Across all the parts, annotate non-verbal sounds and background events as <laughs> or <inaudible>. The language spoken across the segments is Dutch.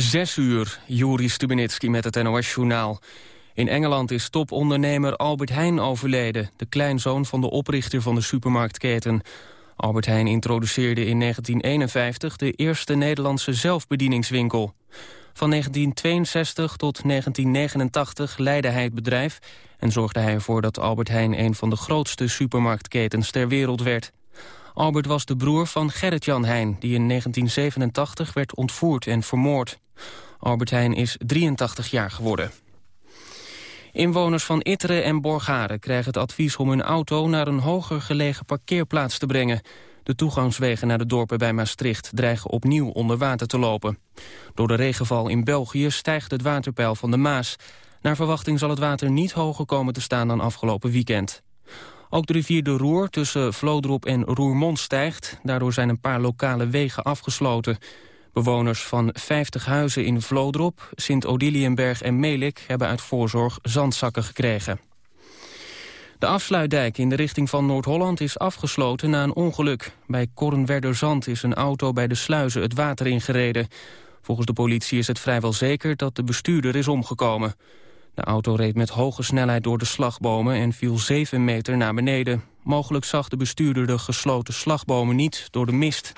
Zes uur, Juri Stubenitski met het NOS-journaal. In Engeland is topondernemer Albert Heijn overleden... de kleinzoon van de oprichter van de supermarktketen. Albert Heijn introduceerde in 1951 de eerste Nederlandse zelfbedieningswinkel. Van 1962 tot 1989 leidde hij het bedrijf... en zorgde hij ervoor dat Albert Heijn een van de grootste supermarktketens ter wereld werd. Albert was de broer van Gerrit-Jan Heijn... die in 1987 werd ontvoerd en vermoord. Albert Heijn is 83 jaar geworden. Inwoners van Itteren en Borgaren krijgen het advies om hun auto... naar een hoger gelegen parkeerplaats te brengen. De toegangswegen naar de dorpen bij Maastricht dreigen opnieuw onder water te lopen. Door de regenval in België stijgt het waterpeil van de Maas. Naar verwachting zal het water niet hoger komen te staan dan afgelopen weekend. Ook de rivier de Roer tussen Vlodrop en Roermond stijgt. Daardoor zijn een paar lokale wegen afgesloten. Bewoners van 50 huizen in Vlodrop, Sint-Odiliënberg en Melik... hebben uit voorzorg zandzakken gekregen. De afsluitdijk in de richting van Noord-Holland is afgesloten na een ongeluk. Bij Kornwerderzand is een auto bij de sluizen het water ingereden. Volgens de politie is het vrijwel zeker dat de bestuurder is omgekomen. De auto reed met hoge snelheid door de slagbomen en viel 7 meter naar beneden. Mogelijk zag de bestuurder de gesloten slagbomen niet door de mist.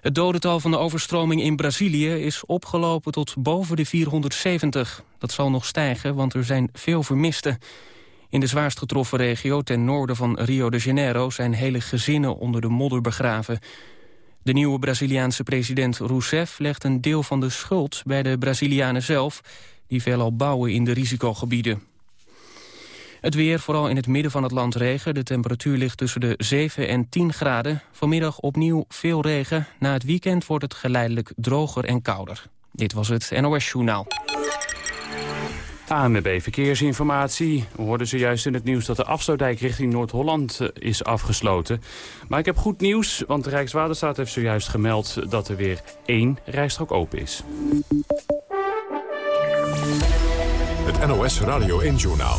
Het dodental van de overstroming in Brazilië is opgelopen tot boven de 470. Dat zal nog stijgen, want er zijn veel vermisten. In de zwaarst getroffen regio ten noorden van Rio de Janeiro... zijn hele gezinnen onder de modder begraven. De nieuwe Braziliaanse president Rousseff legt een deel van de schuld bij de Brazilianen zelf die veelal bouwen in de risicogebieden. Het weer, vooral in het midden van het land regen. De temperatuur ligt tussen de 7 en 10 graden. Vanmiddag opnieuw veel regen. Na het weekend wordt het geleidelijk droger en kouder. Dit was het NOS Journaal. ANWB Verkeersinformatie. We hoorden zojuist in het nieuws dat de afsluitdijk richting Noord-Holland eh, is afgesloten. Maar ik heb goed nieuws, want de Rijkswaterstaat heeft zojuist gemeld dat er weer één rijstrook open is. Het NOS Radio 1-journaal.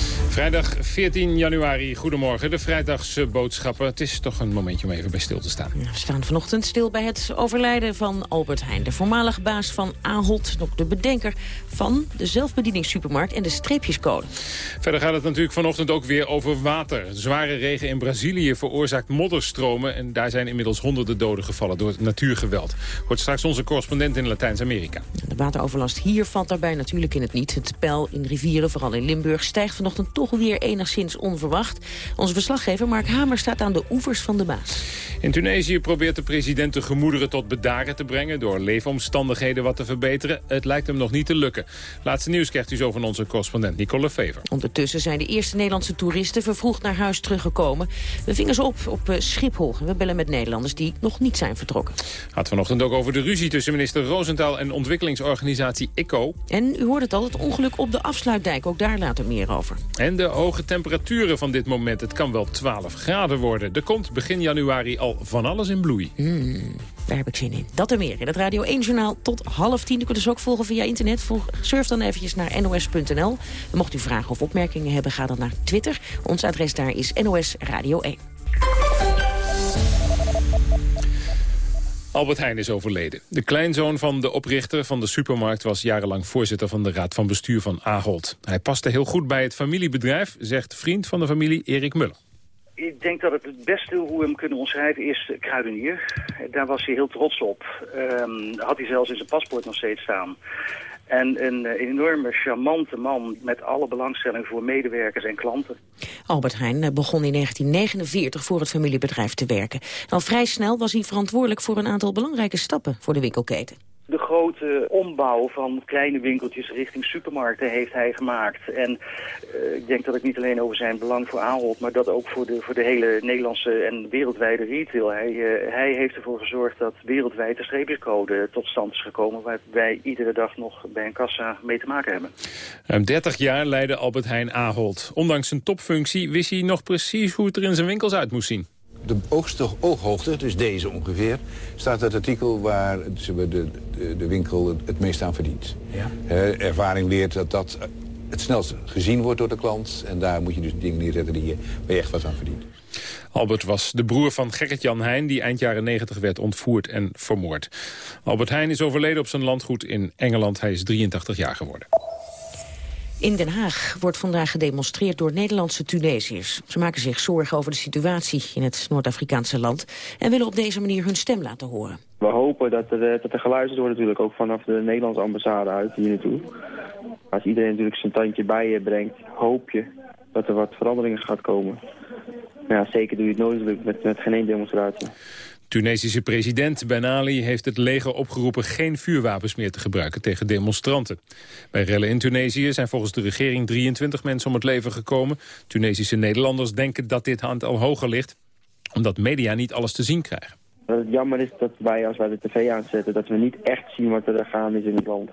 Vrijdag 14 januari, goedemorgen. De vrijdagsboodschappen. boodschappen. Het is toch een momentje om even bij stil te staan. We staan vanochtend stil bij het overlijden van Albert Heijn. De voormalige baas van Ahold, nog de bedenker van de zelfbedieningssupermarkt en de streepjescode. Verder gaat het natuurlijk vanochtend ook weer over water. Zware regen in Brazilië veroorzaakt modderstromen... en daar zijn inmiddels honderden doden gevallen door het natuurgeweld. Hoort straks onze correspondent in Latijns-Amerika. De wateroverlast hier valt daarbij natuurlijk in het niet. Het peil in rivieren, vooral in Limburg, stijgt vanochtend toch weer enigszins onverwacht. Onze verslaggever Mark Hamer staat aan de oevers van de Maas. In Tunesië probeert de president de gemoederen tot bedaren te brengen... door leefomstandigheden wat te verbeteren. Het lijkt hem nog niet te lukken. Laatste nieuws krijgt u zo van onze correspondent Nicole Fever. Ondertussen zijn de eerste Nederlandse toeristen vervroegd naar huis teruggekomen. We vingen ze op op eh, Schiphol. We bellen met Nederlanders die nog niet zijn vertrokken. Had vanochtend ook over de ruzie tussen minister Roosentaal en ontwikkelingsorganisatie ICO. En u hoort het al, het ongeluk op de afsluitdijk. Ook daar later meer over. En de hoge temperaturen van dit moment. Het kan wel 12 graden worden. Er komt begin januari al van alles in bloei. Hmm, daar heb ik zin in. Dat en meer in het Radio 1-journaal tot half tien. U kunt dus ook volgen via internet. surf dan eventjes naar nos.nl. Mocht u vragen of opmerkingen hebben, ga dan naar Twitter. Ons adres daar is NOS Radio 1. Albert Heijn is overleden. De kleinzoon van de oprichter van de supermarkt was jarenlang voorzitter van de raad van bestuur van Ahold. Hij paste heel goed bij het familiebedrijf, zegt vriend van de familie Erik Muller. Ik denk dat het het beste hoe we hem kunnen omschrijven is kruidenier. Daar was hij heel trots op. Um, had hij zelfs in zijn paspoort nog steeds staan. En een, een enorme charmante man met alle belangstelling voor medewerkers en klanten. Albert Heijn eh, begon in 1949 voor het familiebedrijf te werken. Al vrij snel was hij verantwoordelijk voor een aantal belangrijke stappen voor de winkelketen de grote ombouw van kleine winkeltjes richting supermarkten heeft hij gemaakt. En uh, ik denk dat het niet alleen over zijn belang voor Ahold, maar dat ook voor de, voor de hele Nederlandse en wereldwijde retail. Hij, uh, hij heeft ervoor gezorgd dat wereldwijd de streepjescode tot stand is gekomen, waar wij iedere dag nog bij een kassa mee te maken hebben. Ruim 30 jaar leidde Albert Heijn Ahold. Ondanks zijn topfunctie wist hij nog precies hoe het er in zijn winkels uit moest zien de oogste ooghoogte, dus deze ongeveer, staat het artikel waar de, de, de winkel het, meest aan verdient. Ja. ervaring leert dat dat het snelst gezien wordt door de klant. En daar moet je dus dingen neerzetten die je, waar je echt wat aan verdient. Albert was de broer van Gerrit-Jan Heijn... die eind jaren 90 werd ontvoerd en vermoord. Albert Heijn is overleden op zijn landgoed in Engeland. Hij is 83 jaar geworden. In Den Haag wordt vandaag gedemonstreerd door Nederlandse Tunesiërs. Ze maken zich zorgen over de situatie in het Noord-Afrikaanse land... en willen op deze manier hun stem laten horen. We hopen dat er, dat er geluisterd wordt natuurlijk ook vanaf de Nederlandse ambassade uit hier naartoe. Als iedereen natuurlijk zijn tandje bij je brengt, hoop je dat er wat veranderingen gaat komen. Ja, zeker doe je het nooit met, met geen demonstratie. Tunesische president Ben Ali heeft het leger opgeroepen geen vuurwapens meer te gebruiken tegen demonstranten. Bij rellen in Tunesië zijn volgens de regering 23 mensen om het leven gekomen. Tunesische Nederlanders denken dat dit aantal hoger ligt, omdat media niet alles te zien krijgen. Het jammer is dat wij, als wij de tv aanzetten, dat we niet echt zien wat er gaan is in het land.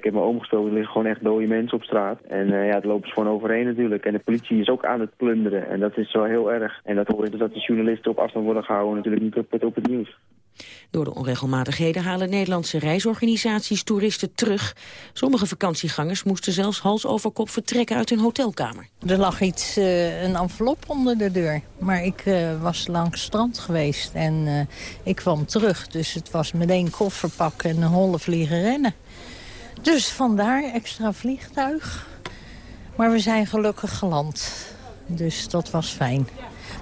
Ik heb me omgestoken, er liggen gewoon echt dode mensen op straat. En uh, ja, het lopen ze gewoon overheen natuurlijk. En de politie is ook aan het plunderen. En dat is wel heel erg. En dat hoor je dus dat de journalisten op afstand worden gehouden, natuurlijk niet op het, op het nieuws. Door de onregelmatigheden halen Nederlandse reisorganisaties toeristen terug. Sommige vakantiegangers moesten zelfs hals over kop vertrekken uit hun hotelkamer. Er lag iets, uh, een envelop onder de deur. Maar ik uh, was langs strand geweest en uh, ik kwam terug. Dus het was meteen koffer pakken en een holle vliegen rennen. Dus vandaar extra vliegtuig. Maar we zijn gelukkig geland. Dus dat was fijn.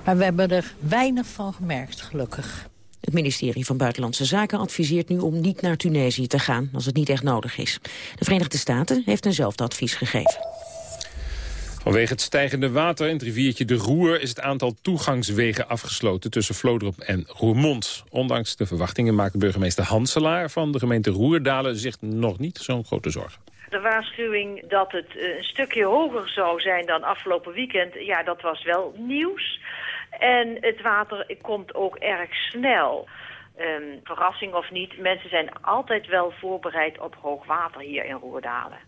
Maar we hebben er weinig van gemerkt, gelukkig. Het ministerie van Buitenlandse Zaken adviseert nu om niet naar Tunesië te gaan als het niet echt nodig is. De Verenigde Staten heeft eenzelfde advies gegeven. Vanwege het stijgende water in het riviertje de Roer... is het aantal toegangswegen afgesloten tussen Vlodrop en Roermond. Ondanks de verwachtingen maakt burgemeester Hanselaar van de gemeente Roerdalen... zich nog niet zo'n grote zorgen. De waarschuwing dat het eh, een stukje hoger zou zijn dan afgelopen weekend... ja, dat was wel nieuws. En het water komt ook erg snel. Um, verrassing of niet, mensen zijn altijd wel voorbereid op hoog water hier in Roerdalen.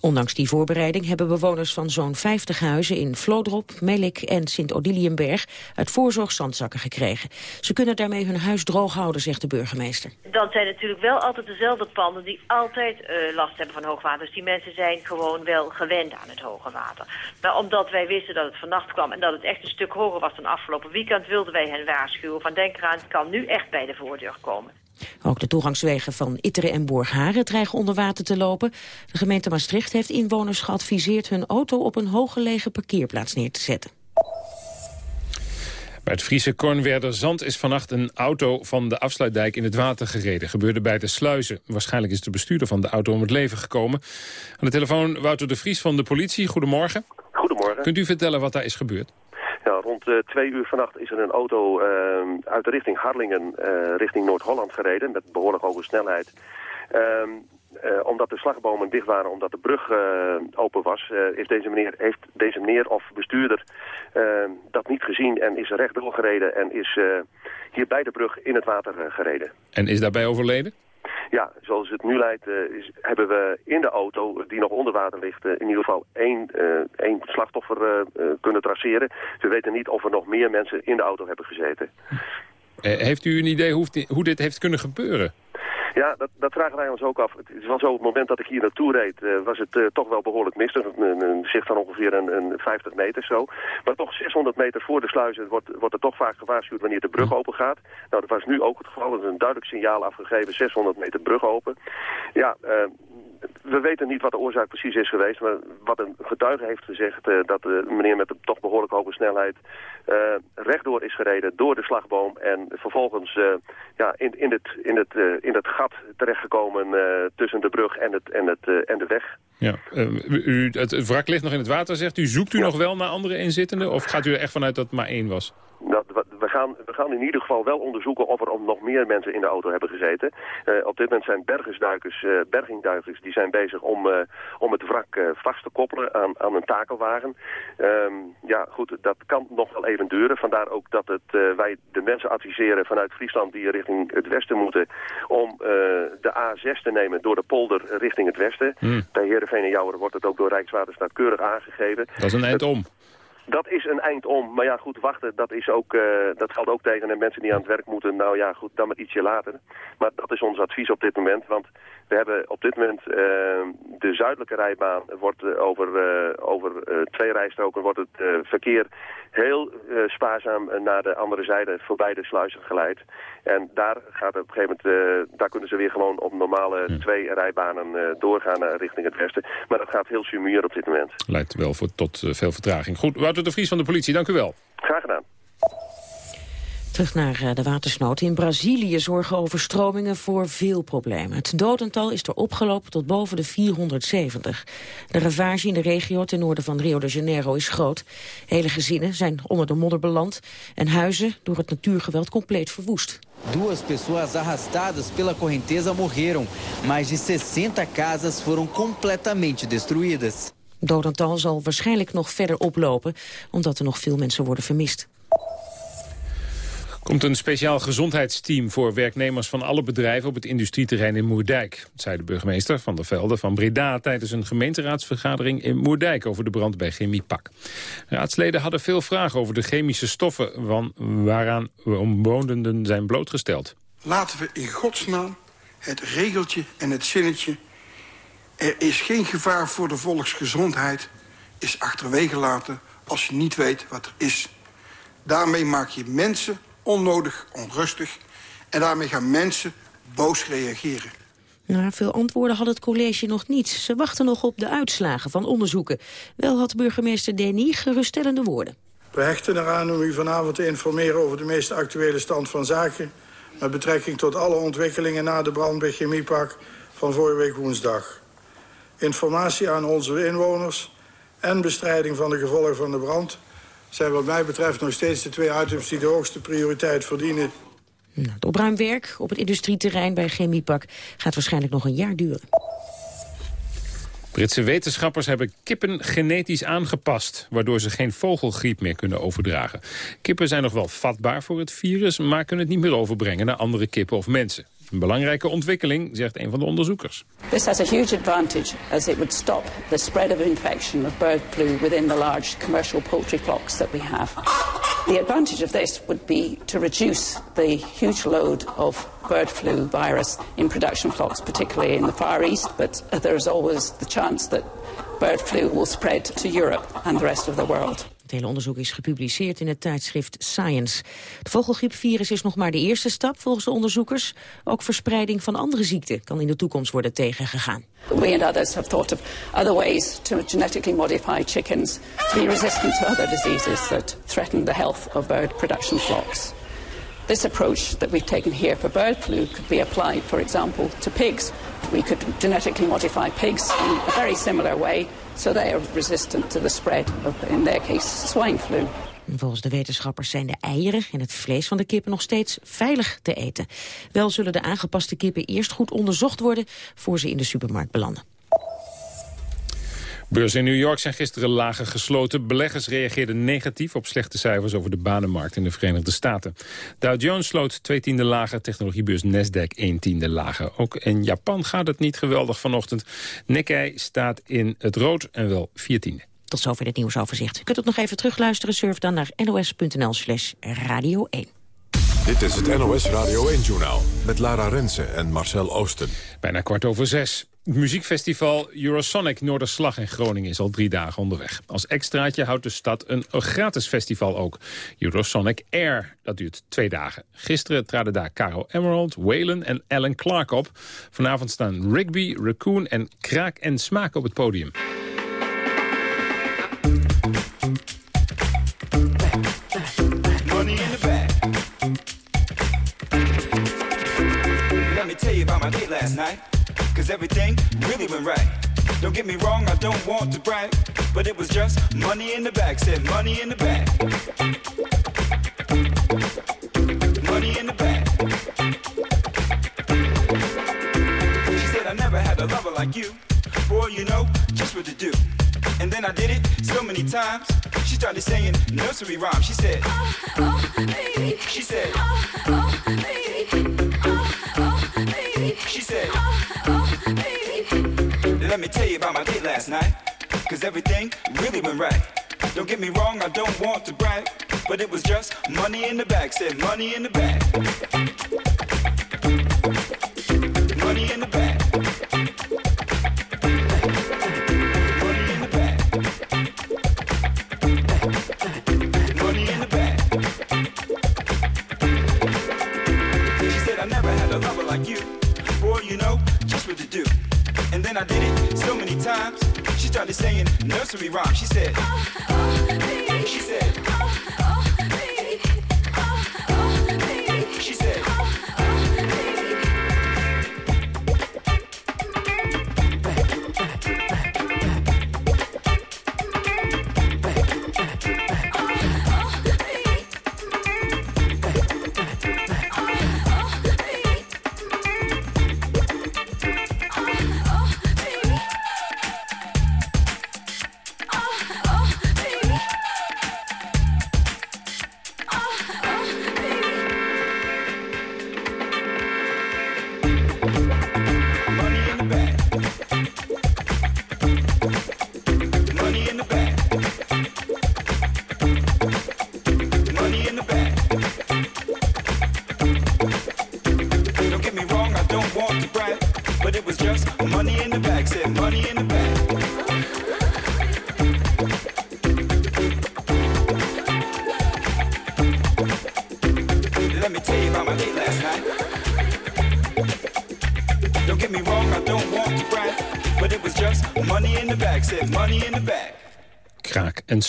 Ondanks die voorbereiding hebben bewoners van zo'n 50 huizen in Vlodrop, Melik en Sint-Odiliënberg uit voorzorg zandzakken gekregen. Ze kunnen daarmee hun huis droog houden, zegt de burgemeester. Dan zijn natuurlijk wel altijd dezelfde panden die altijd uh, last hebben van hoogwater. Dus die mensen zijn gewoon wel gewend aan het hoge water. Maar omdat wij wisten dat het vannacht kwam en dat het echt een stuk hoger was dan afgelopen weekend, wilden wij hen waarschuwen van denk eraan, het kan nu echt bij de voordeur komen. Ook de toegangswegen van Itteren en Borgharen dreigen onder water te lopen. De gemeente Maastricht heeft inwoners geadviseerd hun auto op een hooggelegen parkeerplaats neer te zetten. Bij het Friese Kornwerder Zand is vannacht een auto van de afsluitdijk in het water gereden. Gebeurde bij de sluizen. Waarschijnlijk is de bestuurder van de auto om het leven gekomen. Aan de telefoon Wouter de Vries van de politie. Goedemorgen. Goedemorgen. Kunt u vertellen wat daar is gebeurd? Rond uh, twee uur vannacht is er een auto uh, uit de richting Harlingen uh, richting Noord-Holland gereden met behoorlijk hoge snelheid. Ehm, omdat de slagbomen dicht waren, omdat de brug open was, is deze meneer, heeft deze meneer of bestuurder ehm, dat niet gezien en is rechtdoor gereden en is hier bij de brug in het water gereden. En is daarbij overleden? Ja, zoals het nu uh, is, hebben we in de auto die nog onder water ligt... Uh, in ieder geval één, één slachtoffer kunnen traceren. We weten niet of er nog meer mensen in de auto hebben gezeten. heeft u een idee hoe, hoe dit heeft kunnen gebeuren? Ja, dat, dat, vragen wij ons ook af. Het was zo, op het moment dat ik hier naartoe reed, uh, was het uh, toch wel behoorlijk mistig. Een, een, zicht van ongeveer een, een 50 meter zo. Maar toch 600 meter voor de sluizen wordt, wordt er toch vaak gewaarschuwd wanneer de brug open gaat. Nou, dat was nu ook het geval. Er is een duidelijk signaal afgegeven, 600 meter brug open. Ja, we weten niet wat de oorzaak precies is geweest. Maar wat een getuige heeft gezegd uh, dat de meneer met de toch behoorlijk hoge snelheid uh, rechtdoor is gereden door de slagboom. En vervolgens uh, ja, in, in, het, in, het, in het gat terechtgekomen tussen de brug en, het, en, het, en de weg. Ja, u, het wrak ligt nog in het water, zegt u. Zoekt u ja. nog wel naar andere inzittenden? Of gaat u er echt vanuit dat het maar één was? Dat, we, gaan, we gaan in ieder geval wel onderzoeken of er nog meer mensen in de auto hebben gezeten. Uh, op dit moment zijn bergersduikers, uh, bergingduikers, die zijn bezig om, uh, om het wrak vast te koppelen aan, aan een takelwagen. Um, ja, goed, dat kan nog wel even duren. Vandaar ook dat het, wij de mensen adviseren vanuit Friesland die richting het westen moeten... om de A6 te nemen door de polder richting het westen. Hmm. Bij Heerenveen en Jouwer wordt het ook door Rijkswaterstaat keurig aangegeven. Dat is een eind om. Dat is een eind om. Maar ja, goed, wachten, dat, is ook, uh, dat geldt ook tegen de mensen die aan het werk moeten. Nou ja, goed, dan maar ietsje later. Maar dat is ons advies op dit moment. Want we hebben op dit moment uh, de zuidelijke rijbaan. Wordt uh, over, over twee rijstroken wordt het verkeer heel spaarzaam naar de andere zijde voorbij de sluizen geleid. En daar, gaat op een gegeven moment, daar kunnen ze weer gewoon op normale twee rijbanen doorgaan richting het westen. Maar dat gaat heel sumier op dit moment. Lijkt wel voor, tot veel vertraging. Goed, Wouter de Vries van de politie, dank u wel. Graag gedaan. Terug naar eh, de watersnood. In Brazilië zorgen overstromingen voor veel problemen. Het dodental is er opgelopen tot boven de 470. De ravage in de regio ten noorden van Rio de Janeiro is groot. Hele gezinnen zijn onder de modder beland... en huizen door het natuurgeweld compleet verwoest. Duas pessoas arrastadas pela correnteza morreram. Mais de 60 casas foram completamente destruídas dodental zal waarschijnlijk nog verder oplopen... omdat er nog veel mensen worden vermist. Komt een speciaal gezondheidsteam voor werknemers van alle bedrijven op het industrieterrein in Moerdijk. zei de burgemeester van der Velde van Breda tijdens een gemeenteraadsvergadering in Moerdijk over de brand bij Chemiepak. Raadsleden hadden veel vragen over de chemische stoffen van waaraan omwonenden zijn blootgesteld. Laten we in godsnaam het regeltje en het zinnetje er is geen gevaar voor de volksgezondheid, is achterwege laten als je niet weet wat er is. Daarmee maak je mensen onnodig onrustig en daarmee gaan mensen boos reageren. Na veel antwoorden had het college nog niet. Ze wachten nog op de uitslagen van onderzoeken. Wel had burgemeester Denis geruststellende woorden. We hechten eraan om u vanavond te informeren over de meest actuele stand van zaken... met betrekking tot alle ontwikkelingen na de brand bij Chemiepark van vorige week woensdag informatie aan onze inwoners en bestrijding van de gevolgen van de brand... zijn wat mij betreft nog steeds de twee items die de hoogste prioriteit verdienen. Nou, het opruimwerk op het industrieterrein bij Chemiepak gaat waarschijnlijk nog een jaar duren. Britse wetenschappers hebben kippen genetisch aangepast... waardoor ze geen vogelgriep meer kunnen overdragen. Kippen zijn nog wel vatbaar voor het virus... maar kunnen het niet meer overbrengen naar andere kippen of mensen. Een belangrijke ontwikkeling, zegt een van de onderzoekers. This has a huge advantage as it would stop the spread of infection of bird flu within the large commercial poultry flocks that we have. The advantage of this would be to reduce the huge load of bird flu virus in production flocks, particularly in the Far East, but there is always the chance that bird flu will spread to Europe and the rest of the world. Hele onderzoek is gepubliceerd in het tijdschrift Science. Het vogelgriepvirus is nog maar de eerste stap volgens de onderzoekers. Ook verspreiding van andere ziekten kan in de toekomst worden tegengegaan. We and others have thought of other ways to genetically modify chickens to be resistant to other diseases that threaten the health of bird production flocks. This approach that we've taken here for bird flu could be applied, for example, to pigs. We could genetically modify pigs in a very similar way so they are to the spread of, in their case, swine flu. Volgens de wetenschappers zijn de eieren en het vlees van de kippen nog steeds veilig te eten. Wel zullen de aangepaste kippen eerst goed onderzocht worden voor ze in de supermarkt belanden. Beurzen in New York zijn gisteren lager gesloten. Beleggers reageerden negatief op slechte cijfers over de banenmarkt in de Verenigde Staten. Dow Jones sloot twee tiende lager, technologiebeurs Nasdaq één tiende lager. Ook in Japan gaat het niet geweldig vanochtend. Nikkei staat in het rood en wel vier tiende. Tot zover het nieuwsoverzicht. U kunt het nog even terugluisteren. Surf dan naar nos.nl slash radio 1. Dit is het NOS Radio 1-journaal met Lara Rensen en Marcel Oosten. Bijna kwart over zes. Het muziekfestival Eurosonic Noorderslag in Groningen is al drie dagen onderweg. Als extraatje houdt de stad een gratis festival ook. Eurosonic Air, dat duurt twee dagen. Gisteren traden daar Caro Emerald, Waylon en Alan Clark op. Vanavond staan Rigby, Raccoon en Kraak en Smaak op het podium. Money in the bag. Let me tell you about my date last night. Cause everything really went right. Don't get me wrong, I don't want to brag, but it was just money in the bag. Said money in the bag. Money in the bag. She said, I never had a lover like you. Boy, you know just what to do. And then I did it so many times. She started saying nursery rhymes. She said, oh, oh, baby. She said, oh, oh, baby. Oh, oh, baby. She said, oh, let me tell you about my date last night. Cause everything really went right. Don't get me wrong, I don't want to brag, but it was just money in the bag. Said money in the bag. Money in the bag. Money in the bag. Money in the bag. She said, I never had a lover like you. Boy, you know just what to do. And then I did it so many times. She started saying nursery rhyme. She said, oh, <laughs> oh, She said, She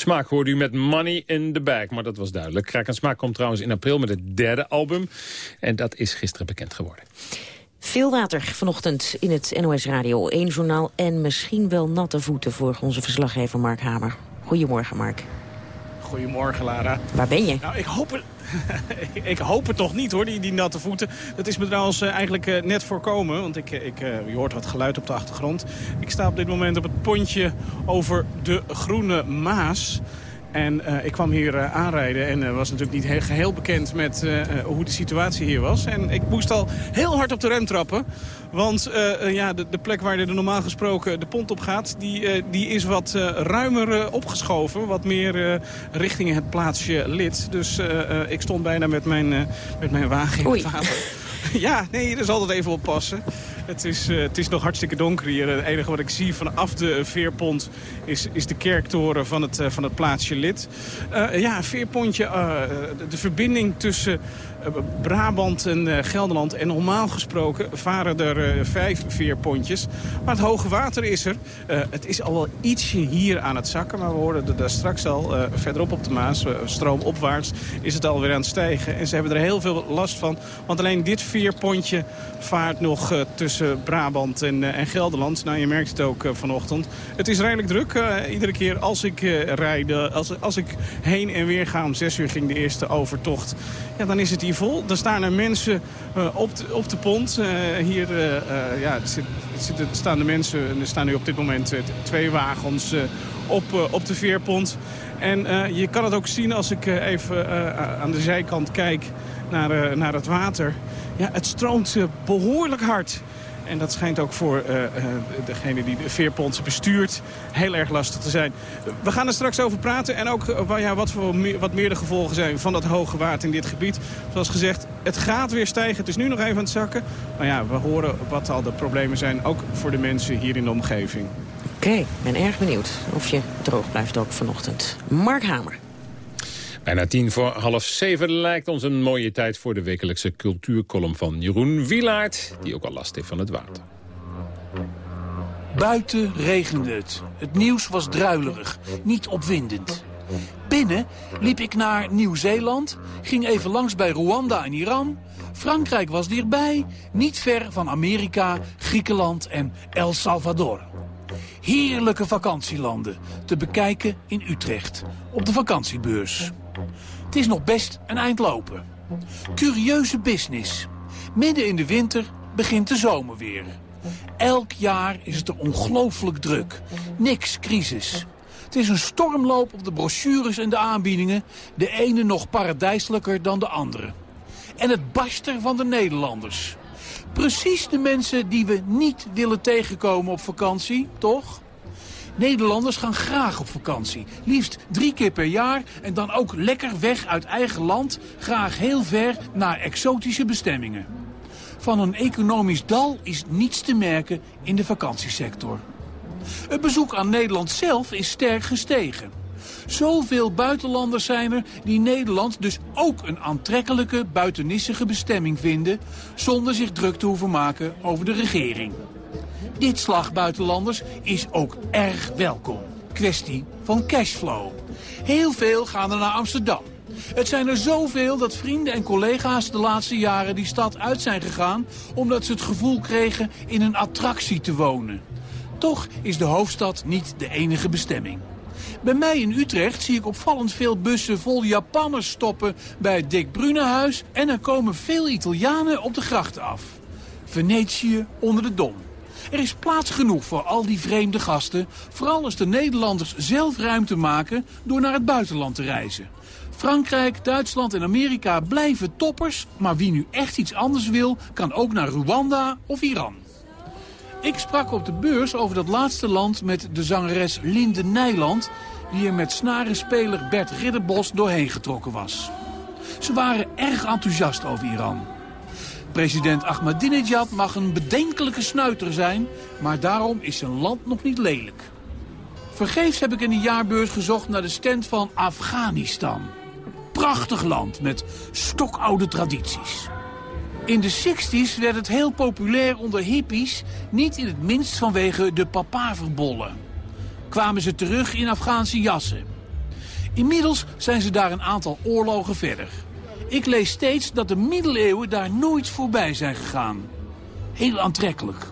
Smaak hoorde u met Money in the Bag. Maar dat was duidelijk. Kraak en Smaak komt trouwens in april met het derde album. En dat is gisteren bekend geworden. Veel water vanochtend in het NOS Radio 1 journaal en misschien wel natte voeten voor onze verslaggever Mark Hamer. Goedemorgen Mark. Goedemorgen, Lara. Waar ben je? Nou, ik hoop <laughs> ik hoop het toch niet, hoor, die, die natte voeten. Dat is me trouwens eh, eigenlijk eh, net voorkomen. Want ik, ik, eh, je hoort wat geluid op de achtergrond. Ik sta op dit moment op het pontje over de Groene Maas. En eh, ik kwam hier eh, aanrijden en eh, was natuurlijk niet heel, geheel bekend met hoe de situatie hier was. En ik moest al heel hard op de rem trappen. Want ja, de, de plek waar er normaal gesproken de pont op gaat... die, die is wat ruimer opgeschoven. Wat meer richting het plaatsje lid. Dus ik stond bijna met mijn, met mijn wagen in het water. <laughs> <laughs> Ja, nee, er zal altijd even op passen. Het is, eh, het is nog hartstikke donker hier. Het enige wat ik zie vanaf de veerpont is, is de kerktoren van het, eh, van het plaatsje Lid. Eh, ja, veerpontje, de, verbinding tussen Brabant en eh, Gelderland. En normaal gesproken varen er eh, vijf veerpontjes. Maar het hoge water is er. Eh, het is al wel ietsje hier aan het zakken. Maar we hoorden daar straks al, eh, verderop op de Maas, eh, stroomopwaarts, is het alweer aan het stijgen. En ze hebben er heel veel last van. Want alleen dit veerpontje vaart nog eh, tussen Brabant en, eh, en Gelderland. Nou, je merkt het ook eh, vanochtend. Het is redelijk druk. eh, iedere keer als ik eh, rijd, eh, als, als ik heen en weer ga, om zes uur ging de eerste overtocht. Ja, dan is het hier vol. Dan staan er mensen eh, op, de, op de pont. Eh, hier eh, ja, er, zit, er, er staan de mensen, er staan nu op dit moment twee wagens op, op de veerpont. En je kan het ook zien als ik even aan de zijkant kijk naar, naar het water. Ja, het stroomt eh, behoorlijk hard. En dat schijnt ook voor eh, eh, degene die de veerpont bestuurt heel erg lastig te zijn. We gaan er straks over praten en ook eh, ja, wat, voor wat meer de gevolgen zijn van dat hoge water in dit gebied. Zoals gezegd, het gaat weer stijgen. Het is nu nog even aan het zakken. Maar ja, we horen wat al de problemen zijn, ook voor de mensen hier in de omgeving. Oké, ik ben erg benieuwd of je droog blijft ook vanochtend. Mark Hamer. Bijna tien voor half zeven lijkt ons een mooie tijd voor de wekelijkse cultuurcolumn van Jeroen Wielaert, die ook al last heeft van het water. Buiten regende het. Het nieuws was druilerig, niet opwindend. Binnen liep ik naar Nieuw-Zeeland, ging even langs bij Rwanda en Iran. Frankrijk was dichtbij, niet ver van Amerika, Griekenland en El Salvador. Heerlijke vakantielanden te bekijken in Utrecht, op de vakantiebeurs. Het is nog best een eind lopen. Curieuze business. Midden in de winter begint de zomer weer. Elk jaar is het er ongelooflijk druk. Niks crisis. Het is een stormloop op de brochures en de aanbiedingen. De ene nog paradijselijker dan de andere. En het barsten van de Nederlanders. Precies de mensen die we niet willen tegenkomen op vakantie, toch? Nederlanders gaan graag op vakantie. Liefst drie keer per jaar en dan ook lekker weg uit eigen land. Graag heel ver naar exotische bestemmingen. Van een economisch dal is niets te merken in de vakantiesector. Het bezoek aan Nederland zelf is sterk gestegen. Zoveel buitenlanders zijn er die Nederland dus ook een aantrekkelijke buitennissige bestemming vinden... zonder zich druk te hoeven maken over de regering. Dit slag buitenlanders is ook erg welkom. Kwestie van cashflow. Heel veel gaan er naar Amsterdam. Het zijn er zoveel dat vrienden en collega's de laatste jaren die stad uit zijn gegaan... omdat ze het gevoel kregen in een attractie te wonen. Toch is de hoofdstad niet de enige bestemming. Bij mij in Utrecht zie ik opvallend veel bussen vol Japanners stoppen bij het Dick Brunehuis... en er komen veel Italianen op de grachten af. Venetië onder de Dom. Er is plaats genoeg voor al die vreemde gasten... vooral als de Nederlanders zelf ruimte maken door naar het buitenland te reizen. Frankrijk, Duitsland en Amerika blijven toppers... maar wie nu echt iets anders wil, kan ook naar Rwanda of Iran. Ik sprak op de beurs over dat laatste land met de zangeres Linde Nijland... die er met snarenspeler Bert Ridderbos doorheen getrokken was. Ze waren erg enthousiast over Iran. President Ahmadinejad mag een bedenkelijke snuiter zijn... maar daarom is zijn land nog niet lelijk. Vergeefs heb ik in de jaarbeurs gezocht naar de stand van Afghanistan. Prachtig land met stokoude tradities. In de 60s werd het heel populair onder hippies, niet in het minst vanwege de papaverbollen. Kwamen ze terug in Afghaanse jassen. Inmiddels zijn ze daar een aantal oorlogen verder. Ik lees steeds dat de middeleeuwen daar nooit voorbij zijn gegaan. Heel aantrekkelijk.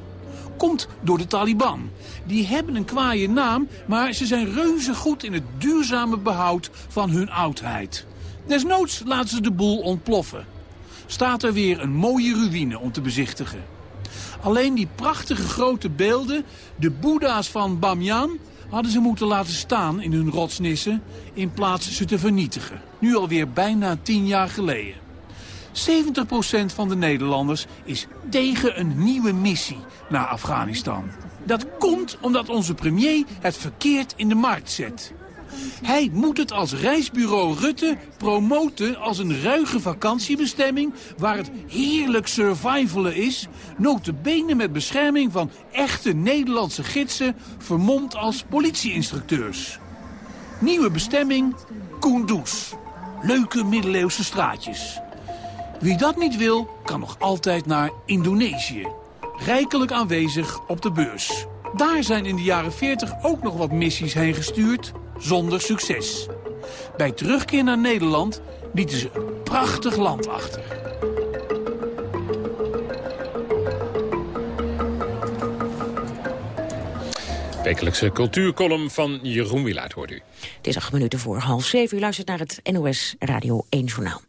Komt door de Taliban. Die hebben een kwaaie naam, maar ze zijn reuze goed in het duurzame behoud van hun oudheid. Desnoods laten ze de boel ontploffen. Staat er weer een mooie ruïne om te bezichtigen. Alleen die prachtige grote beelden, de boeddha's van Bamyan... hadden ze moeten laten staan in hun rotsnissen... in plaats ze te vernietigen. Nu alweer bijna tien jaar geleden. 70% van de Nederlanders is tegen een nieuwe missie naar Afghanistan. Dat komt omdat onze premier het verkeerd in de markt zet. Hij moet het als reisbureau Rutte promoten als een ruige vakantiebestemming... waar het heerlijk survivalen is, notabene met bescherming van echte Nederlandse gidsen... vermomd als politieinstructeurs. Nieuwe bestemming, Kunduz. Leuke middeleeuwse straatjes. Wie dat niet wil, kan nog altijd naar Indonesië. Rijkelijk aanwezig op de beurs. Daar zijn in de jaren 40 ook nog wat missies heen gestuurd, zonder succes. Bij terugkeer naar Nederland lieten ze een prachtig land achter. Wekelijkse cultuurcolumn van Jeroen Wilaert hoort u. Het is acht minuten voor half zeven. U luistert naar het NOS Radio 1 Journaal.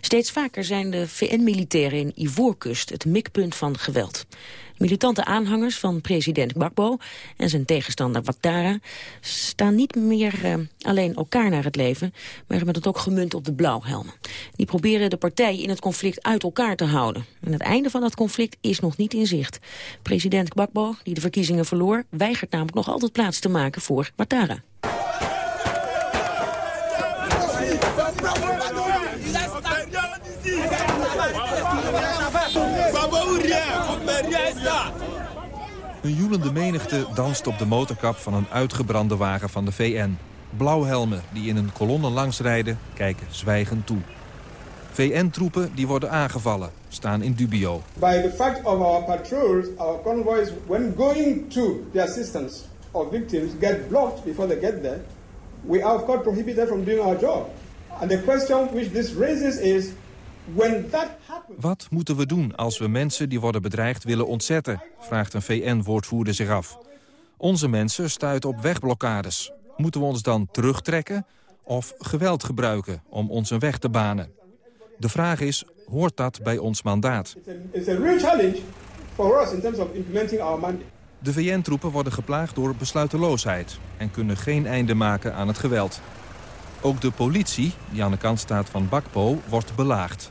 Steeds vaker zijn de VN-militairen in Ivoorkust het mikpunt van geweld. Militante aanhangers van president Gbagbo en zijn tegenstander Ouattara staan niet meer uh, alleen elkaar naar het leven, maar hebben het ook gemunt op de blauwhelmen. Die proberen de partijen in het conflict uit elkaar te houden. En het einde van dat conflict is nog niet in zicht. President Gbagbo, die de verkiezingen verloor, weigert namelijk nog altijd plaats te maken voor Ouattara. Een joelende menigte danst op de motorkap van een uitgebrande wagen van de VN. Blauwhelmen die in een kolonne langsrijden, kijken zwijgend toe. VN-troepen die worden aangevallen, staan in dubio. By the fact of our patrols, our convoys, when going to the assistance of victims, get blocked before they get there, we are of course prohibited from doing our job. And the question which this raises is, wat moeten we doen als we mensen die worden bedreigd willen ontzetten? Vraagt een VN-woordvoerder zich af. Onze mensen stuiten op wegblokkades. Moeten we ons dan terugtrekken of geweld gebruiken om ons een weg te banen? De vraag is, hoort dat bij ons mandaat? De VN-troepen worden geplaagd door besluiteloosheid... en kunnen geen einde maken aan het geweld. Ook de politie, die aan de kant staat van Bakpo, wordt belaagd.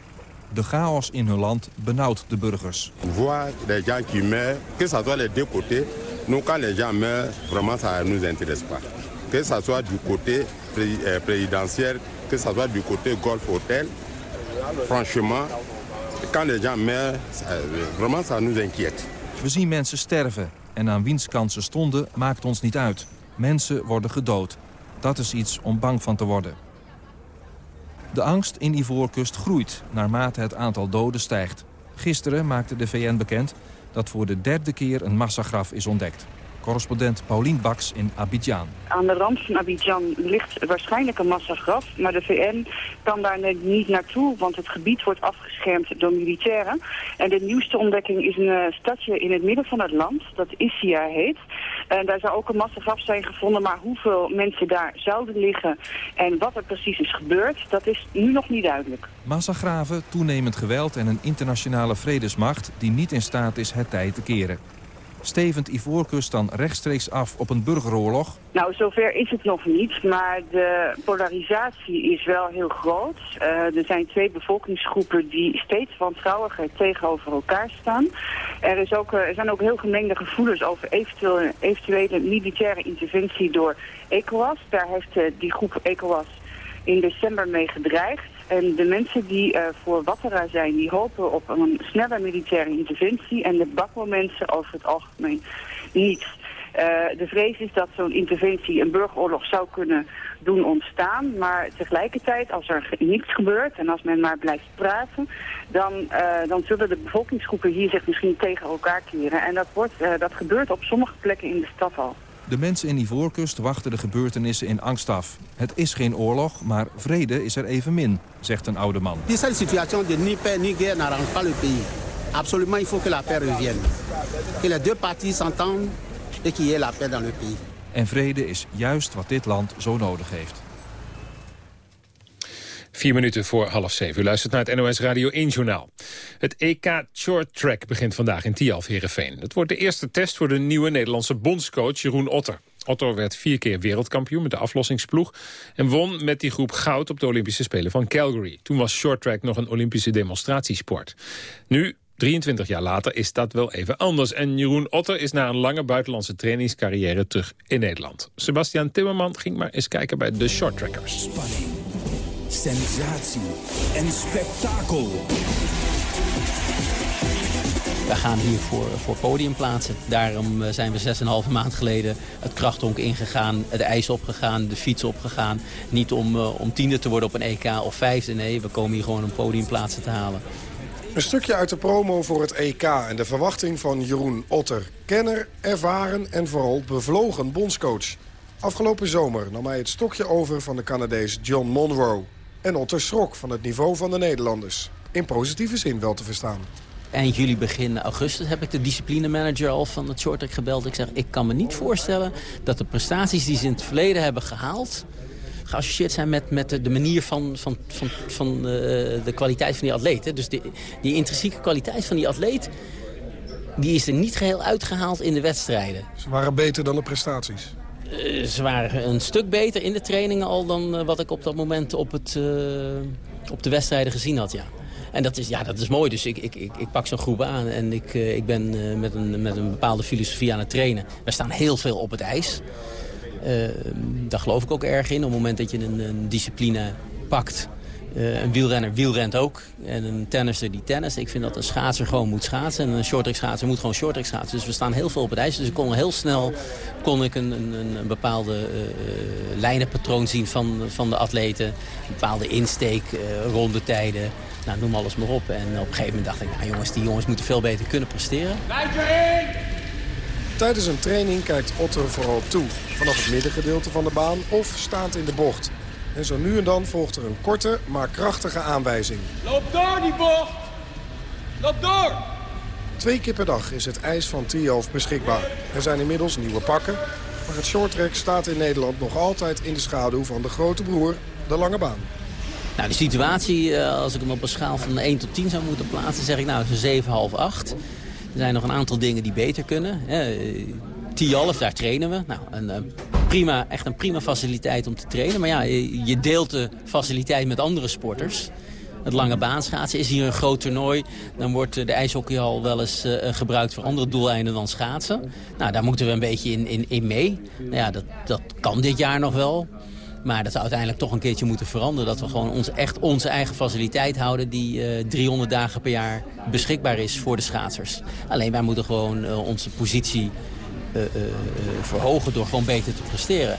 De chaos in hun land benauwt de burgers. Voir les gens qui meurent, que ça soit les deux côtés, Nous, quand les gens meurent, vraiment, ça nous intéresse pas. Que ce soit du côté euh, présidentiel, que ce soit du côté Golf Hotel, franchement, quand les gens meurent, ça, vraiment, ça nous inquiète. We zien mensen sterven en aan wiens kant ze stonden maakt ons niet uit. Mensen worden gedood. Dat is iets om bang van te worden. De angst in Ivoorkust groeit naarmate het aantal doden stijgt. Gisteren maakte de VN bekend dat voor de derde keer een massagraf is ontdekt. Correspondent Paulien Baks in Abidjan. Aan de rand van Abidjan ligt waarschijnlijk een massagraf, maar de VN kan daar niet naartoe, want het gebied wordt afgeschermd door militairen. En de nieuwste ontdekking is een uh, stadje in het midden van het land, dat Issia heet. En daar zou ook een massagraf zijn gevonden, maar hoeveel mensen daar zouden liggen en wat er precies is gebeurd, dat is nu nog niet duidelijk. Massagraven, toenemend geweld en een internationale vredesmacht die niet in staat is het tij te keren. Stevend Ivoorkust dan rechtstreeks af op een burgeroorlog? Nou, zover is het nog niet, maar de polarisatie is wel heel groot. Uh, er zijn twee bevolkingsgroepen die steeds wantrouwiger tegenover elkaar staan. Er, is ook, uh, er zijn ook heel gemengde gevoelens over eventuele, eventuele militaire interventie door ECOWAS. Daar heeft uh, die groep ECOWAS in december mee gedreigd. En de mensen die uh, voor Wattera zijn, die hopen op een snelle militaire interventie. En de Bakbo-mensen over het algemeen niet. Uh, de vrees is dat zo'n interventie een burgeroorlog zou kunnen doen ontstaan. Maar tegelijkertijd, als er niets gebeurt en als men maar blijft praten... dan, uh, dan zullen de bevolkingsgroepen hier zich misschien tegen elkaar keren. En dat, wordt, dat gebeurt op sommige plekken in de stad al. De mensen in Ivoorkust wachten de gebeurtenissen in angst af. Het is geen oorlog, maar vrede is er evenmin, zegt een oude man. Deze situatie de ni paix ni guerre n'arrange pas le pays. Absolument, il faut que la paix revienne. Que les deux parties s'entendent et qu'il y ait la paix dans le pays. En vrede is juist wat dit land zo nodig heeft. Vier minuten voor half zeven. U luistert naar het NOS Radio 1 Journaal. Het EK Short Track begint vandaag in Tialf Herenveen. Het wordt de eerste test voor de nieuwe Nederlandse bondscoach Jeroen Otter. Otto werd vier keer wereldkampioen met de aflossingsploeg... en won met die groep goud op de Olympische Spelen van Calgary. Toen was shorttrack nog een Olympische demonstratiesport. Nu, 23 jaar later, is dat wel even anders. En Jeroen Otter is na een lange buitenlandse trainingscarrière terug in Nederland. Sebastian Timmerman ging maar eens kijken bij de shorttrackers. Spanning, sensatie en spektakel. We gaan hier voor, voor podiumplaatsen. Daarom zijn we 6,5 maand geleden het krachthonk ingegaan, het ijs opgegaan, de fiets opgegaan. Niet om, uh, om tiende te worden op een EK of vijfde. Nee, we komen hier gewoon om podiumplaatsen te halen. Een stukje uit de promo voor het EK en de verwachting van Jeroen Otter. Kenner, ervaren en vooral bevlogen bondscoach. Afgelopen zomer nam hij het stokje over van de Canadees John Monroe. En Otter schrok van het niveau van de Nederlanders. In positieve zin wel te verstaan. Eind juli, begin augustus heb ik de disciplinemanager al van het shorttrack gebeld. Ik zeg, ik kan me niet voorstellen dat de prestaties die ze in het verleden hebben gehaald... geassocieerd zijn met, met de, de manier van, van, van, van uh, de kwaliteit van die atleet. Hè. Dus die, die intrinsieke kwaliteit van die atleet... die is er niet geheel uitgehaald in de wedstrijden. Ze waren beter dan de prestaties? Uh, ze waren een stuk beter in de trainingen al dan uh, wat ik op dat moment op, het, op de wedstrijden gezien had, ja. En dat is, ja, dat is mooi. Dus ik, ik, ik, ik pak zo'n groep aan en ik, ik ben met, een, met een bepaalde filosofie aan het trainen. We staan heel veel op het ijs. Uh, daar geloof ik ook erg in. Op het moment dat je een, een discipline pakt. Een wielrenner wielrent ook. En een tennisser die tennis. Ik vind dat een schaatser gewoon moet schaatsen. En een shorttrack schaatser moet gewoon shorttrack schaatsen. Dus we staan heel veel op het ijs. Dus ik kon heel snel kon ik een, een, een bepaalde lijnenpatroon zien van, van de atleten. Een bepaalde insteek, rondetijden. Nou, noem alles maar op. En op een gegeven moment dacht ik, nou jongens, die jongens moeten veel beter kunnen presteren. Blijf erin! Tijdens een training kijkt Otter vooral toe. Vanaf het middengedeelte van de baan of staand in de bocht. En zo nu en dan volgt er een korte, maar krachtige aanwijzing. Loop door die bocht! Loop door! Twee keer per dag is het ijs van Tialf beschikbaar. Er zijn inmiddels nieuwe pakken. Maar het shorttrack staat in Nederland nog altijd in de schaduw van de grote broer, de lange baan. Nou, de situatie, als ik hem op een schaal van 1 tot 10 zou moeten plaatsen, zeg ik nou, het is een 7,5, 8. Er zijn nog een aantal dingen die beter kunnen. Tialf, daar trainen we. Nou, een, prima, echt een prima faciliteit om te trainen. Maar ja, je deelt de faciliteit met andere sporters. Het lange baanschaatsen is hier een groot toernooi. Dan wordt de ijshockeyhal wel eens gebruikt voor andere doeleinden dan schaatsen. Nou, daar moeten we een beetje in, in, in mee. Nou ja, dat, dat kan dit jaar nog wel. Maar dat zou uiteindelijk toch een keertje moeten veranderen. Dat we gewoon ons, echt onze eigen faciliteit houden... die uh, 300 dagen per jaar beschikbaar is voor de schaatsers. Alleen wij moeten gewoon onze positie verhogen door gewoon beter te presteren.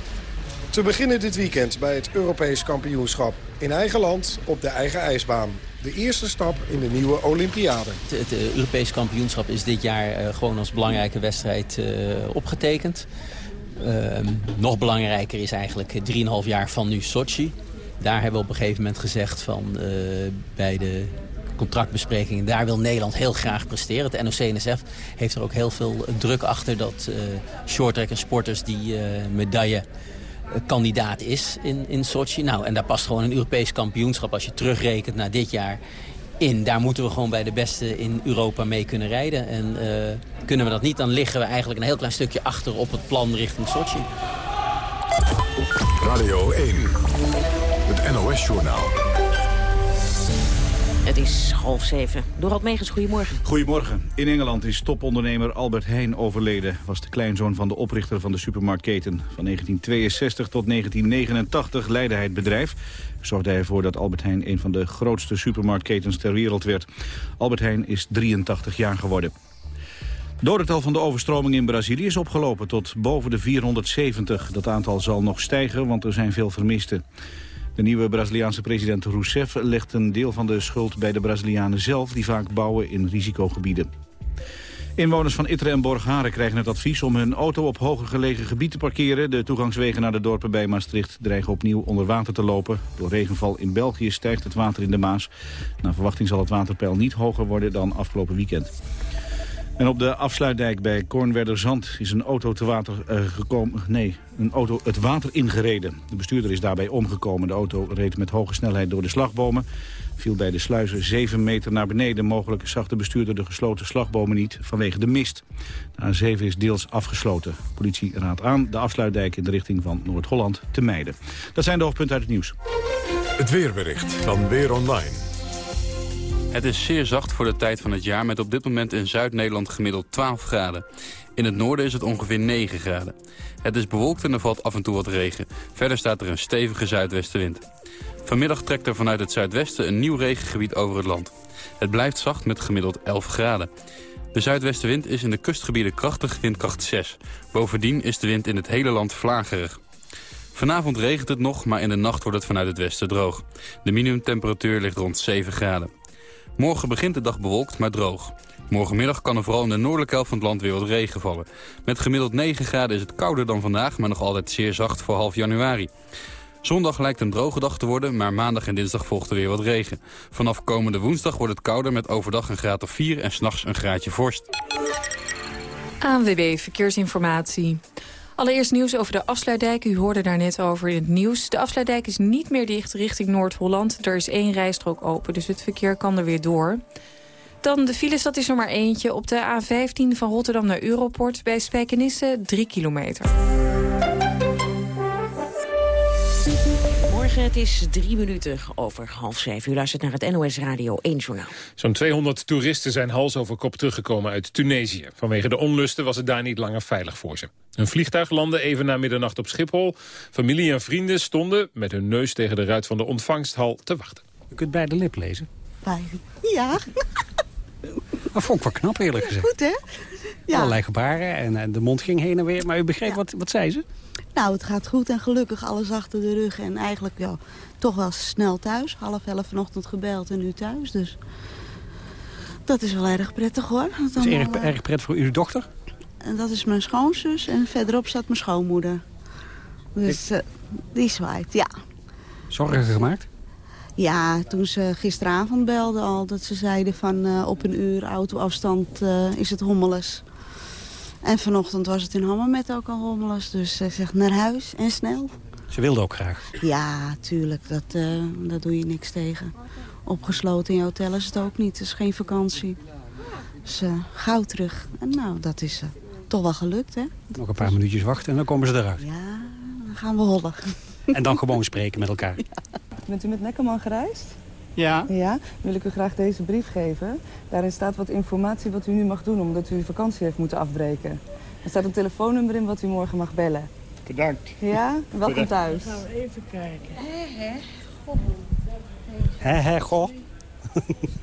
Te beginnen dit weekend bij het Europees kampioenschap. In eigen land, op de eigen ijsbaan. De eerste stap in de nieuwe Olympiade. Het, het Europees kampioenschap is dit jaar gewoon als belangrijke wedstrijd opgetekend. Uh, nog belangrijker is eigenlijk 3,5 jaar van nu Sochi. Daar hebben we op een gegeven moment gezegd van uh, bij de contractbesprekingen... daar wil Nederland heel graag presteren. Het NOC-NSF heeft er ook heel veel druk achter... dat uh, shorttrack en sporters die medaille kandidaat is in, in Sochi. Nou, en daar past gewoon een Europees kampioenschap als je terugrekent naar dit jaar in. Daar moeten we gewoon bij de beste in Europa mee kunnen rijden. En uh, kunnen we dat niet, dan liggen we eigenlijk een heel klein stukje achter op het plan richting Sochi. Radio 1, het NOS-journaal. Het is half zeven. Dorald Megens, goedemorgen. Goedemorgen. In Engeland is topondernemer Albert Heijn overleden. Was de kleinzoon van de oprichter van de supermarktketen. Van 1962 tot 1989 leidde hij het bedrijf. Zorgde hij ervoor dat Albert Heijn een van de grootste supermarktketens ter wereld werd. Albert Heijn is 83 jaar geworden. Het dodental van de overstroming in Brazilië is opgelopen tot boven de 470. Dat aantal zal nog stijgen, want er zijn veel vermisten. De nieuwe Braziliaanse president Rousseff legt een deel van de schuld bij de Brazilianen zelf... die vaak bouwen in risicogebieden. Inwoners van Itteren en Borgharen krijgen het advies om hun auto op hoger gelegen gebied te parkeren. De toegangswegen naar de dorpen bij Maastricht dreigen opnieuw onder water te lopen. Door regenval in België stijgt het water in de Maas. Naar verwachting zal het waterpeil niet hoger worden dan afgelopen weekend. En op de afsluitdijk bij Kornwerderzand is een auto te water uh, gekomen. Nee, een auto het water ingereden. De bestuurder is daarbij omgekomen. De auto reed met hoge snelheid door de slagbomen. Viel bij de sluizen 7 meter naar beneden. Mogelijk zag de bestuurder de gesloten slagbomen niet vanwege de mist. De A7 is deels afgesloten. De politie raadt aan de afsluitdijk in de richting van Noord-Holland te mijden. Dat zijn de hoofdpunten uit het nieuws. Het weerbericht van Weer Online. Het is zeer zacht voor de tijd van het jaar met op dit moment in Zuid-Nederland gemiddeld 12 graden. In het noorden is het ongeveer 9 graden. Het is bewolkt en er valt af en toe wat regen. Verder staat er een stevige zuidwestenwind. Vanmiddag trekt er vanuit het zuidwesten een nieuw regengebied over het land. Het blijft zacht met gemiddeld 11 graden. De zuidwestenwind is in de kustgebieden krachtig windkracht 6. Bovendien is de wind in het hele land vlagerig. Vanavond regent het nog, maar in de nacht wordt het vanuit het westen droog. De minimumtemperatuur ligt rond 7 graden. Morgen begint de dag bewolkt, maar droog. Morgenmiddag kan er vooral in de noordelijke helft van het land weer wat regen vallen. Met gemiddeld 9 graden is het kouder dan vandaag, maar nog altijd zeer zacht voor half januari. Zondag lijkt een droge dag te worden, maar maandag en dinsdag volgt er weer wat regen. Vanaf komende woensdag wordt het kouder met overdag een graad of 4 en s'nachts een graadje vorst. ANWB Verkeersinformatie. Allereerst nieuws over de afsluitdijk. U hoorde daar net over in het nieuws. De afsluitdijk is niet meer dicht richting Noord-Holland. Er is één rijstrook open, dus het verkeer kan er weer door. Dan de files, dat is er maar eentje. Op de A15 van Rotterdam naar Europort bij Spijkenisse 3 kilometer. Het is drie minuten over half zeven. U luistert naar het NOS Radio 1 Journaal. Zo'n 200 toeristen zijn hals over kop teruggekomen uit Tunesië. Vanwege de onlusten was het daar niet langer veilig voor ze. Een vliegtuig landde even na middernacht op Schiphol. Familie en vrienden stonden met hun neus tegen de ruit van de ontvangsthal te wachten. U kunt bij de lip lezen? Bij, ja. Dat vond ik wel knap eerlijk gezegd. Goed hè? Ja. Allerlei gebaren en de mond ging heen en weer. Maar u begreep wat, wat zei ze? Nou, het gaat goed en gelukkig alles achter de rug. En eigenlijk ja, toch wel snel thuis. Half elf vanochtend gebeld en nu thuis. Dus dat is wel erg prettig hoor. Dat is erg, uh, erg prettig voor uw dochter? En dat is mijn schoonzus en verderop staat mijn schoonmoeder. Dus uh, die zwaait, ja. Zorgen gemaakt? Ja, toen ze gisteravond belde al dat ze zeiden van uh, op een uur autoafstand uh, is het hommeles. En vanochtend was het in Hammermet ook al hommeles. Dus ze zegt naar huis en snel. Ze wilde ook graag? Ja, tuurlijk. Dat, uh, daar doe je niks tegen. Opgesloten in je hotel is het ook niet. Het is geen vakantie. Dus uh, gauw terug. En nou, dat is uh, toch wel gelukt, hè? Nog een paar minuutjes wachten en dan komen ze eruit. Ja, dan gaan we hollen. En dan gewoon spreken met elkaar. <laughs> Ja. Bent u met Neckerman gereisd? Ja. Ja, dan wil ik u graag deze brief geven. Daarin staat wat informatie wat u nu mag doen omdat u uw vakantie heeft moeten afbreken. Er staat een telefoonnummer in wat u morgen mag bellen. Bedankt. Ja, welkom thuis. Gaan we even kijken. Hé, hé. Goh. Hé, hé, goh.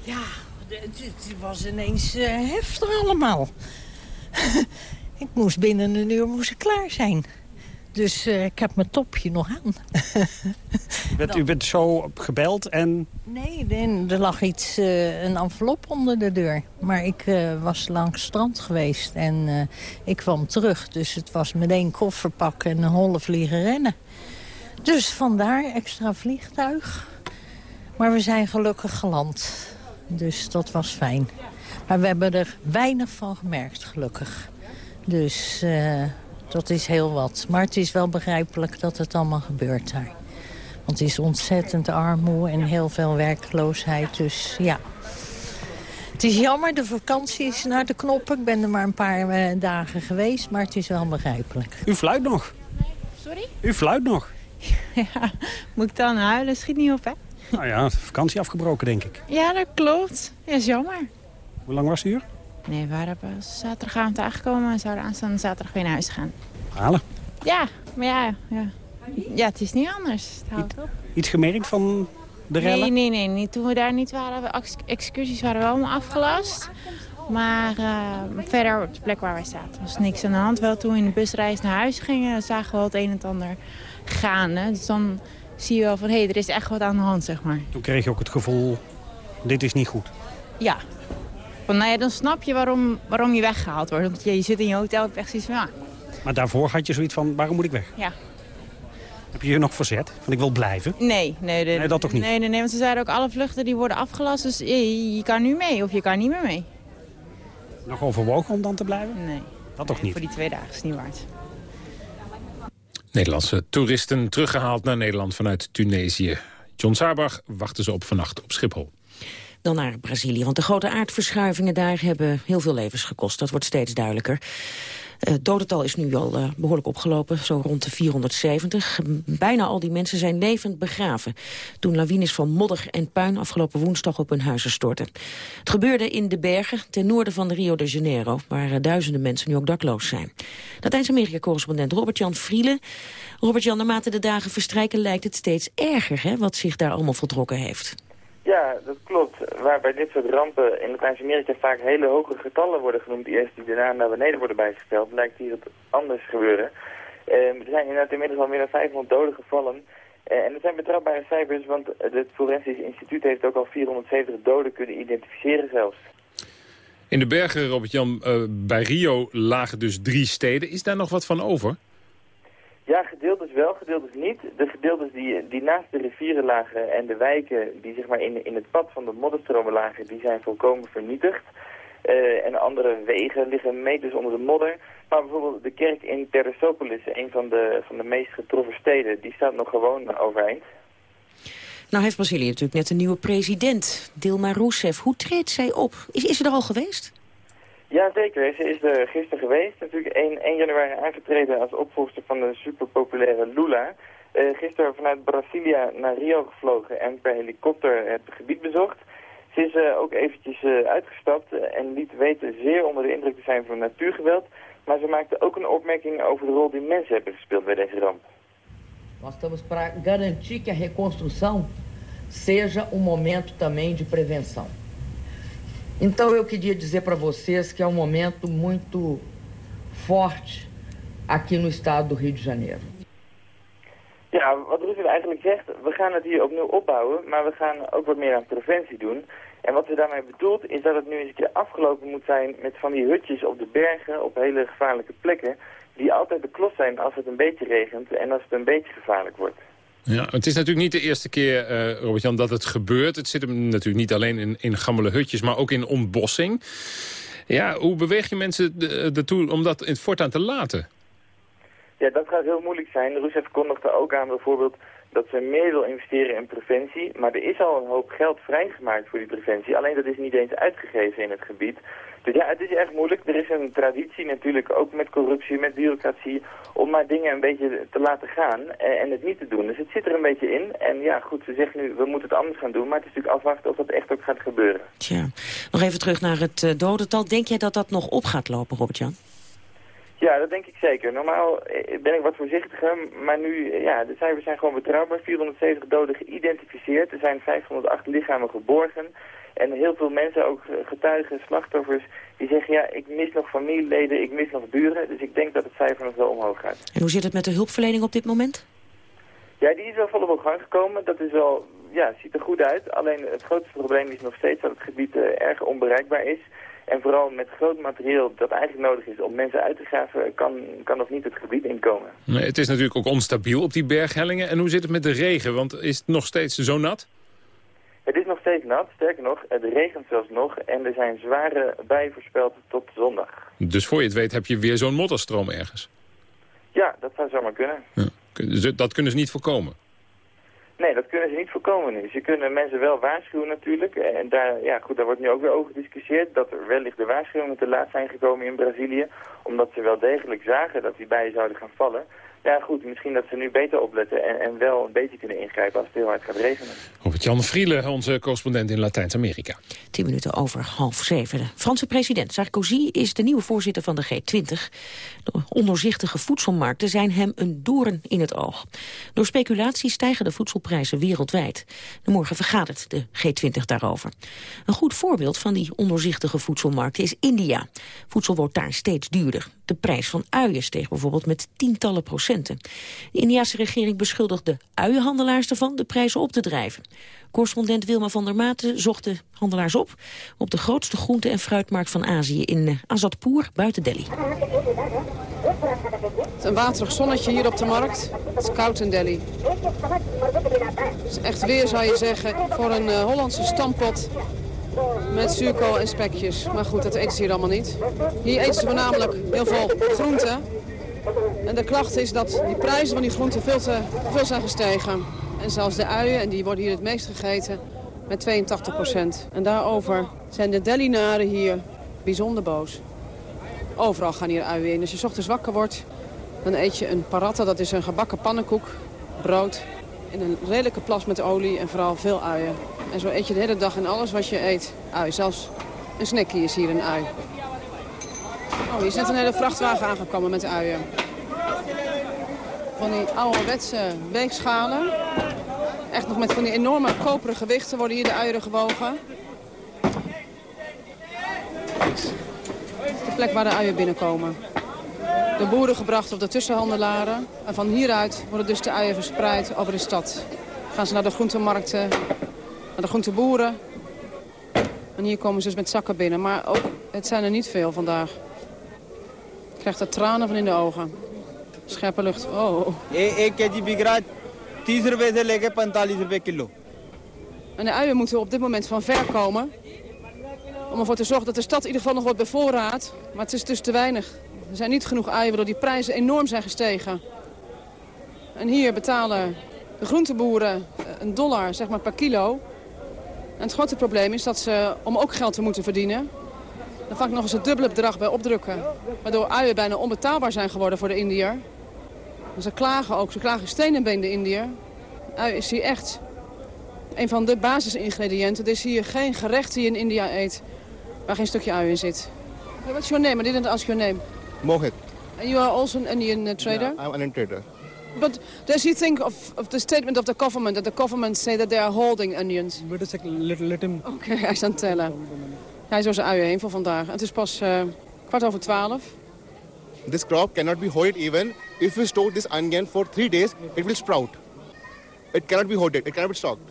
Ja, het, het was ineens eh, heftig allemaal. <laughs> ik moest binnen een uur moest ik klaar zijn. Dus eh, ik heb mijn topje nog aan. U bent, u bent zo gebeld en... Nee, nee, er lag iets, eh, een envelop onder de deur. Maar ik eh, was langs het strand geweest en ik kwam terug. Dus het was meteen koffer pakken en een holle vliegen rennen. Dus vandaar extra vliegtuig. Maar we zijn gelukkig geland. Dus dat was fijn. Maar we hebben er weinig van gemerkt, gelukkig. Dus dat is heel wat. Maar het is wel begrijpelijk dat het allemaal gebeurt daar. Want het is ontzettend armoede en heel veel werkloosheid. Dus ja. Het is jammer, de vakantie is naar de knoppen. Ik ben er maar een paar eh, dagen geweest, maar het is wel begrijpelijk. U fluit nog. Sorry? U fluit nog. <laughs> Ja, moet ik dan huilen? Schiet niet op, hè? Nou ja, de vakantie afgebroken, denk ik. Ja, dat klopt. Ja, is jammer. Hoe lang was u hier? Nee, we waren pas zaterdagavond aangekomen en zouden aanstaande zaterdag weer naar huis gaan. Halen. Ja, maar ja, ja. Ja, het is niet anders. Op. Iets gemerkt van de rellen? Nee, nee, nee. Toen we daar niet waren, we ex- excursies waren wel allemaal afgelast. Maar eh, verder op de plek waar wij zaten was niks aan de hand. Wel toen we in de busreis naar huis gingen, zagen we wel het een en het ander gaan. Hè. Dus dan zie je wel van, hé, hey, er is echt wat aan de hand, zeg maar. Toen kreeg je ook het gevoel, dit is niet goed. Ja. Van, nou ja, dan snap je waarom, waarom je weggehaald wordt. Want je, je zit in je hotel en echt zoiets van, ja, Maar daarvoor had je zoiets van, waarom moet ik weg? ja. Heb je je nog verzet? Van ik wil blijven? Nee, nee, nee, Nee, dat toch niet? Nee, nee, nee, want ze zeiden ook alle vluchten die worden afgelast. Dus je, je kan nu mee of je kan niet meer mee. Nog overwogen om dan te blijven? Nee. Dat toch niet? Voor die twee dagen is het niet waard. Nederlandse toeristen teruggehaald naar Nederland vanuit Tunesië. John Saarbach wachten ze op vannacht op Schiphol. Dan naar Brazilië, want de grote aardverschuivingen daar hebben heel veel levens gekost. Dat wordt steeds duidelijker. Eh, Het dodental is nu al eh, behoorlijk opgelopen, zo rond de 470. Bijna al die mensen zijn levend begraven... toen lawines van modder en puin afgelopen woensdag op hun huizen stortten. Het gebeurde in de bergen ten noorden van Rio de Janeiro... waar eh, duizenden mensen nu ook dakloos zijn. Latijns-Amerika-correspondent Robert-Jan Vrielen. Robert-Jan, naarmate de dagen verstrijken lijkt het steeds erger... Hè, wat zich daar allemaal voltrokken heeft. Ja, dat klopt. Waar bij dit soort rampen in Latijns-Amerika vaak hele hoge getallen worden genoemd, eerst die daarna naar beneden worden bijgesteld, lijkt hier het anders gebeuren. Eh, er zijn inderdaad inmiddels al meer dan 500 doden gevallen. Eh, en dat zijn betrouwbare cijfers, want het Forensisch Instituut heeft ook al 470 doden kunnen identificeren zelfs. In de bergen, Robert-Jan, eh, bij Rio lagen dus drie steden. Is daar nog wat van over? Ja, gedeeltes wel, gedeeltes niet. De gedeeltes die, die naast de rivieren lagen en de wijken die zeg maar in, in het pad van de modderstromen lagen, die zijn volkomen vernietigd. Eh, en andere wegen liggen meters onder de modder. Maar bijvoorbeeld de kerk in Teresopolis, een van de, van de meest getroffen steden, die staat nog gewoon overeind. Nou heeft Brazilië natuurlijk net een nieuwe president, Dilma Rousseff. Hoe treedt zij op? Is, is ze er al geweest? Ja, zeker. Ze is er gisteren geweest. Natuurlijk 1, 1 januari aangetreden als opvolger van de superpopulaire Lula. Eh, gisteren vanuit Brasilia naar Rio gevlogen en per helikopter het gebied bezocht. Ze is eh, ook eventjes eh, uitgestapt en liet weten zeer onder de indruk te zijn van natuurgeweld. Maar ze maakte ook een opmerking over de rol die mensen hebben gespeeld bij deze ramp. Nós estamos para garantir que a reconstrução seja um momento também de prevenção. Então eu queria dizer para vocês que é um momento muito forte aqui no estado do Rio de Janeiro. Ja, wat Roosevelt eigenlijk zegt, we gaan het hier opnieuw opbouwen, maar we gaan ook wat meer aan preventie doen. En wat ze daarmee bedoelt, is dat het nu eens een keer afgelopen moet zijn met van die hutjes op de bergen, op hele gevaarlijke plekken, die altijd beklost zijn als het een beetje regent en als het een beetje gevaarlijk wordt. Ja, het is natuurlijk niet de eerste keer, eh, Robert-Jan, dat het gebeurt. Het zit hem natuurlijk niet alleen in, in gammele hutjes, maar ook in ontbossing. Ja, hoe beweeg je mensen ertoe om dat in het voortaan te laten? Ja, dat gaat heel moeilijk zijn. Rousseff kondigde ook aan bijvoorbeeld dat ze meer wil investeren in preventie. Maar er is al een hoop geld vrijgemaakt voor die preventie. Alleen dat is niet eens uitgegeven in het gebied. Dus ja, het is erg moeilijk. Er is een traditie natuurlijk, ook met corruptie, met bureaucratie, om maar dingen een beetje te laten gaan en, het niet te doen. Dus het zit er een beetje in. En ja, goed, ze zegt nu, we moeten het anders gaan doen, maar het is natuurlijk afwachten of dat echt ook gaat gebeuren. Tja, nog even terug naar het uh, dodental. Denk jij dat dat nog op gaat lopen, Robert-Jan? Ja, dat denk ik zeker. Normaal eh, ben ik wat voorzichtiger, maar nu, eh, ja, de cijfers zijn gewoon betrouwbaar. 470 doden geïdentificeerd. Er zijn 508 lichamen geborgen. En heel veel mensen, ook getuigen, slachtoffers, die zeggen... ja, ik mis nog familieleden, ik mis nog buren. Dus ik denk dat het cijfer nog wel omhoog gaat. En hoe zit het met de hulpverlening op dit moment? Ja, die is wel volop op gang gekomen. Dat is wel, ja, ziet er goed uit. Alleen het grootste probleem is nog steeds dat het gebied uh, erg onbereikbaar is. En vooral met groot materieel dat eigenlijk nodig is om mensen uit te graven... kan, kan nog niet het gebied inkomen. Nee, het is natuurlijk ook onstabiel op die berghellingen. En hoe zit het met de regen? Want is het nog steeds zo nat? Het is nog steeds nat, sterker nog, het regent zelfs nog en er zijn zware bijen voorspeld tot zondag. Dus voor je het weet heb je weer zo'n modderstroom ergens? Ja, dat zou zomaar kunnen. Ja. Dat kunnen ze niet voorkomen? Nee, dat kunnen ze niet voorkomen nu. Ze kunnen mensen wel waarschuwen natuurlijk. En daar, ja, goed, daar wordt nu ook weer over gediscussieerd dat er wellicht de waarschuwingen te laat zijn gekomen in Brazilië. Omdat ze wel degelijk zagen dat die bijen zouden gaan vallen. Ja goed, misschien dat ze nu beter opletten en, en wel een beetje kunnen ingrijpen als het heel hard gaat regenen. Robert-Jan Vrielen, onze correspondent in Latijns-Amerika. Tien minuten over half zeven. De Franse president Sarkozy is de nieuwe voorzitter van de G20. De ondoorzichtige voedselmarkten zijn hem een doorn in het oog. Door speculatie stijgen de voedselprijzen wereldwijd. morgen vergadert de G20 daarover. Een goed voorbeeld van die ondoorzichtige voedselmarkten is India. Voedsel wordt daar steeds duurder. De prijs van uien steeg bijvoorbeeld met tientallen De Indiase regering beschuldigt de uienhandelaars ervan de prijzen op te drijven. Correspondent Wilma van der Maten zocht de handelaars op... op de grootste groente- en fruitmarkt van Azië in eh, Azadpoor, buiten Delhi. Het is een waterig zonnetje hier op de markt. Het is koud in Delhi. Het is echt weer, zou je zeggen, voor een uh, Hollandse stampot met zuurkool en spekjes. Maar goed, dat eten ze hier allemaal niet. Hier eten ze voornamelijk heel veel groenten. En de klacht is dat die prijzen van die groenten veel te veel zijn gestegen. En zelfs de uien, en die worden hier het meest gegeten, met 82 procent. En daarover zijn de Delinaren hier bijzonder boos. Overal gaan hier uien in. Als je ochtends wakker wordt, dan eet je een paratta. Dat is een gebakken pannenkoek, brood in een redelijke plas met olie en vooral veel uien. En zo eet je de hele dag en alles wat je eet ui. Zelfs een snackie is hier een ui. Oh, hier is net een hele vrachtwagen aangekomen met uien. Van die ouderwetse weegschalen. Echt nog met van die enorme koperen gewichten worden hier de uien gewogen. De plek waar de uien binnenkomen. De boeren gebracht op de tussenhandelaren. En van hieruit worden dus de uien verspreid over de stad. Gaan ze naar de groentemarkten, naar de groenteboeren. En hier komen ze dus met zakken binnen. Maar ook, het zijn er niet veel vandaag. Ik krijg er tranen van in de ogen. Scherpe lucht. Oh. 1 kg bigra 30 rupees se leke 45 rupees kilo. En de uien moeten op dit moment van ver komen. Om ervoor te zorgen dat de stad in ieder geval nog wordt bevoorraad. Maar het is dus te weinig. Er zijn niet genoeg uien waardoor die prijzen enorm zijn gestegen. En hier betalen de groenteboeren een dollar zeg maar, per kilo. En het grote probleem is dat ze, om ook geld te moeten verdienen... dan vaak nog eens het dubbele bedrag bij opdrukken. Waardoor uien bijna onbetaalbaar zijn geworden voor de Indiër. Ze klagen ook, ze klagen stenenbeen de Indiër. Ui is hier echt een van de basisingrediënten. Er is hier geen gerecht die je in India eet waar geen stukje ui in zit. What's your name? I didn't ask your name. Mohit. And you are also an Indian uh, trader? Yeah, I'm an Indian trader. But does he think of, of the statement of the government, that the government say that they are holding onions? Wait a second, let, let him... Oké, okay, <laughs> hij is aan het tellen. Hij is door zijn uien heen voor vandaag. Het is pas uh, kwart over twaalf. This crop cannot be hoarded even. If we store this onion for three days, it will sprout. It cannot be hoarded, it cannot be stocked.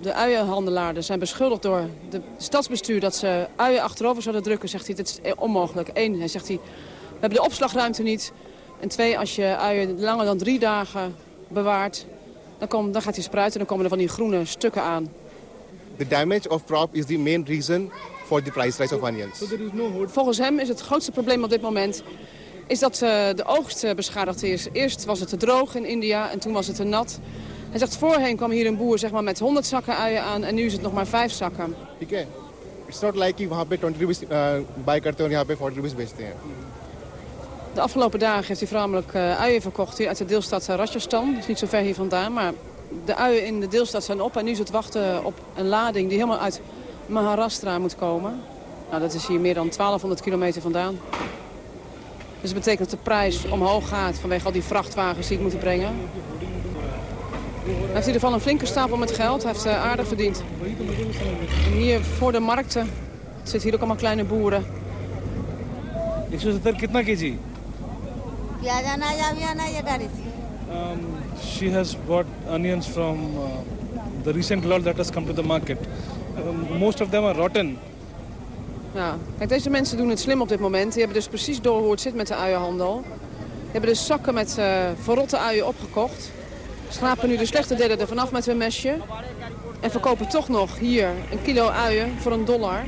De uienhandelaren zijn beschuldigd door het stadsbestuur dat ze uien achterover zouden drukken. Zegt hij, dit is onmogelijk. Eén, hij zegt hij, we hebben de opslagruimte niet. En twee, als je uien langer dan drie dagen bewaart, dan, kom, dan gaat hij spruiten en dan komen er van die groene stukken aan. The damage of crop is the main reason for the price rise of onions. Volgens hem is het grootste probleem op dit moment is dat eh, de oogst eh, beschadigd is. Eerst was het te droog in India en toen was het te nat. Hij zegt, voorheen kwam hier een boer zeg maar, met 100 zakken uien aan en nu is het nog maar 5 zakken. Oké. is not like je have 20 rupees eh, buy karte en hier 40 rupees. De afgelopen dagen heeft hij voornamelijk uien verkocht hier uit de deelstaat Rajasthan. Dat is niet zo ver hier vandaan, maar de uien in de deelstaat zijn op. En nu is het wachten op een lading die helemaal uit Maharashtra moet komen. Nou, dat is hier meer dan 1200 kilometer vandaan. Dus dat betekent dat de prijs omhoog gaat vanwege al die vrachtwagens die ik moet brengen. Hij heeft in ieder geval een flinke stapel met geld. Hij heeft uh, aardig verdiend. En hier voor de markten zitten hier ook allemaal kleine boeren. Ik zou het kitna kg? Ja, ja, ja, ja, ja, daar is. Ehm, she has bought onions from eh, the recent lot that has come to the market. Ehm, most of them are rotten. Ja, kijk, deze mensen doen het slim op dit moment. Die hebben dus precies door hoe het zit met de uienhandel. Die hebben dus zakken met uh, verrotte uien opgekocht. Schrapen nu de slechte delen ervan af met hun mesje. En verkopen toch nog hier een kilo uien voor een dollar.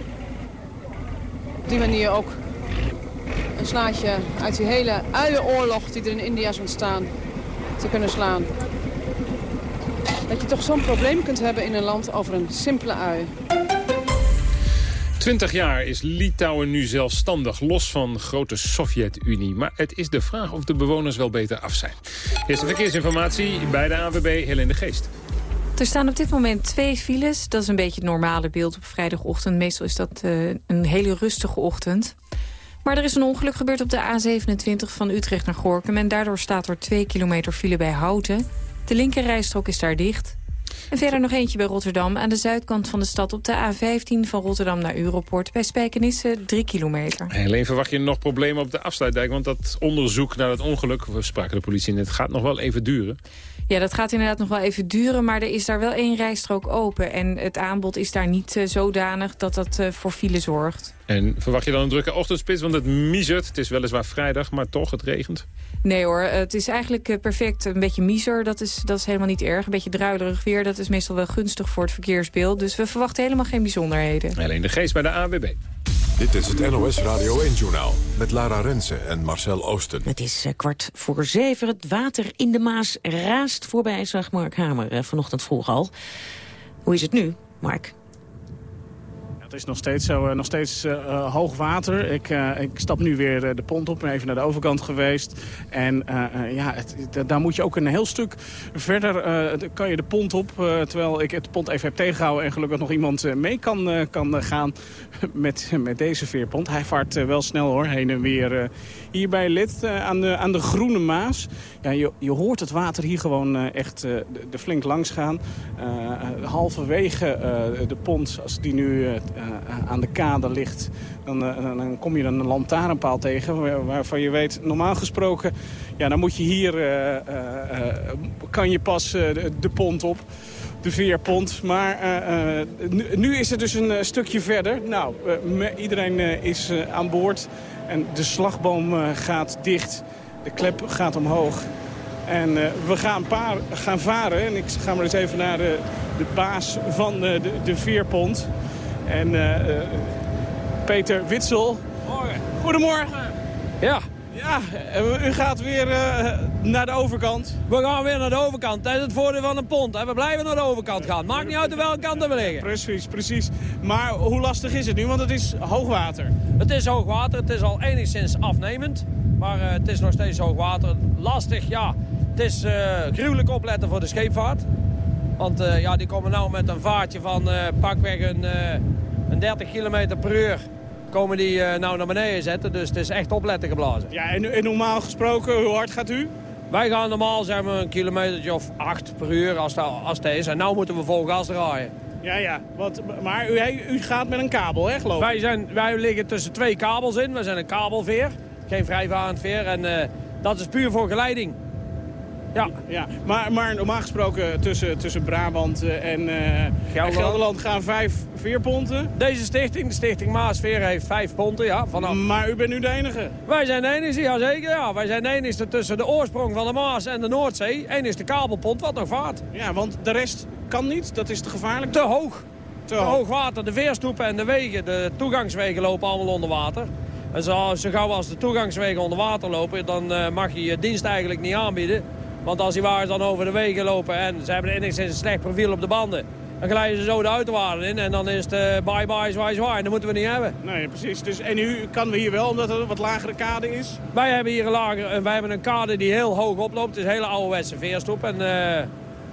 Op die manier ook een slaatje uit die hele uienoorlog die er in India is ontstaan te kunnen slaan. Dat je toch zo'n probleem kunt hebben in een land over een simpele ui. 20 jaar is Litouwen nu zelfstandig, los van grote Sovjet-Unie. Maar het is de vraag of de bewoners wel beter af zijn. Eerste verkeersinformatie bij de AWB Helene de Geest. Er staan op dit moment twee files. Dat is een beetje het normale beeld op vrijdagochtend. Meestal is dat uh, een hele rustige ochtend. Maar er is een ongeluk gebeurd op de A27 van Utrecht naar Gorkum... en daardoor staat er 2 kilometer file bij Houten. De linkerrijstrook is daar dicht. En verder nog eentje bij Rotterdam. Aan de zuidkant van de stad op de A15 van Rotterdam naar Europort. Bij Spijkenisse 3 kilometer. Alleen verwacht je nog problemen op de afsluitdijk. Want dat onderzoek naar het ongeluk, we spraken de politie net, gaat nog wel even duren. Ja, dat gaat inderdaad nog wel even duren, maar er is daar wel één rijstrook open. En het aanbod is daar niet uh, zodanig dat dat uh, voor file zorgt. En verwacht je dan een drukke ochtendspits? Want het miezert, het is weliswaar vrijdag, maar toch, het regent. Nee hoor, het is eigenlijk perfect. Een beetje miser, dat is, dat is helemaal niet erg. Een beetje druilerig weer, dat is meestal wel gunstig voor het verkeersbeeld. Dus we verwachten helemaal geen bijzonderheden. Alleen de geest bij de AWB. Dit is het NOS Radio 1-journaal met Lara Rensen en Marcel Oosten. Het is uh, kwart voor zeven. Het water in de Maas raast voorbij, zag Mark Hamer uh, vanochtend vroeg al. Hoe is het nu, Mark? Het is nog steeds, zo, uh, nog steeds uh, hoog water. Ik, ik stap nu weer de pont op, even naar de overkant geweest. En ja, het, daar moet je ook een heel stuk verder, kan je de pont op. terwijl ik het pont even heb tegengehouden en gelukkig nog iemand mee kan, kan gaan <laughs> met, met deze veerpont. Hij vaart wel snel hoor, heen en weer hier bij Lid aan, de, aan de Groene Maas. Ja, je, je hoort het water hier gewoon echt de, de flink langs gaan. halverwege de pont, als die nu aan de kade ligt... Dan, uh, dan, kom je een lantaarnpaal tegen waar, waarvan je weet... normaal gesproken, ja, dan moet je hier... Kan je pas de, de, pont op, de veerpont. Maar nu, nu, is het dus een stukje verder. Nou, iedereen is aan boord. En de slagboom gaat dicht. De klep gaat omhoog. En we gaan, paar, gaan varen. En ik ga maar eens even naar de, de baas van de, de veerpont... En uh, Peter Witsel. Morgen. Goedemorgen. Ja. Ja, u gaat weer uh, naar de overkant. We gaan weer naar de overkant. Dat is het voordeel van een pont. En we blijven naar de overkant gaan. Maakt niet uit welke kant we liggen. Precies, precies. Maar hoe lastig is het nu? Want het is hoogwater. Het is hoogwater. Het is al enigszins afnemend. Maar uh, het is nog steeds hoogwater. Lastig, ja. Het is uh, gruwelijk opletten voor de scheepvaart. Want uh, ja, die komen nou met een vaartje van uh, pakweg een, uh, een 30 km per uur. Komen die nou naar beneden zetten. Dus het is echt opletten geblazen. Ja, en, en, normaal gesproken, hoe hard gaat u? Wij gaan normaal zeg maar, een kilometer of 8 per uur als het, als het is. En nu moeten we vol gas draaien. Ja, ja. Want, maar u, u gaat met een kabel, hè, geloof ik? Wij, zijn, wij liggen tussen twee kabels in. We zijn een kabelveer. Geen vrijvarend veer. En dat is puur voor geleiding. Ja. ja. Maar, maar normaal gesproken tussen, tussen Brabant en, uh, Gelderland. en Gelderland gaan vijf veerponten. Deze stichting, de stichting Maasveer, heeft vijf ponten. Ja, vanaf... Maar u bent nu de enige? Wij zijn de enige, ja zeker. Ja. Wij zijn de enige tussen de oorsprong van de Maas en de Noordzee. Eén is de kabelpont wat nog vaart. Ja, want de rest kan niet. Dat is te gevaarlijk. Te hoog. Te, te hoog. water. De veerstoepen en de wegen, de toegangswegen lopen allemaal onder water. En zo, zo gauw als de toegangswegen onder water lopen, dan uh, mag je je dienst eigenlijk niet aanbieden. Want als die wagens dan over de wegen lopen en ze hebben enigszins een slecht profiel op de banden... dan glijden ze zo de autowaarden in en dan is het uh, bye bye, zwaai zwaai. Dat moeten we niet hebben. Nee, precies. Dus, en nu kan we hier wel, omdat er een wat lagere kade is? Wij hebben hier een, lager, wij hebben een kade die heel hoog oploopt. Het is een hele ouderwetse veerstoep. En, uh,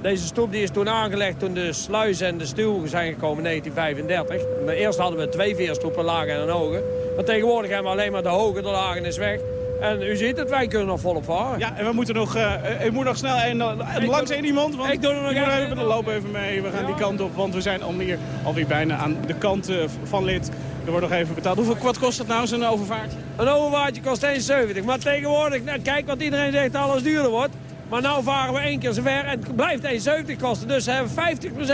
deze stoep die is toen aangelegd toen de sluis en de stuwen zijn gekomen in 1935. Eerst hadden we twee veerstoepen, lager en een hoge. Maar tegenwoordig hebben we alleen maar de hoge, de lage is weg. En u ziet het, wij kunnen nog volop varen. Ja, en we moeten nog, uh, ik moet nog snel en, uh, langs één iemand. Want ik doe er nog ik even. even. Loop even mee, we gaan die kant op. Want we zijn alweer, alweer bijna aan de kant uh, van lid. Er wordt nog even betaald. Hoeveel, wat kost dat nou, zo'n overvaart? Een overvaartje kost 1,70. Maar tegenwoordig, nou, kijk wat iedereen zegt, alles duurder wordt. Maar nu varen we één keer zo ver en het blijft 1,70 kosten. Dus we hebben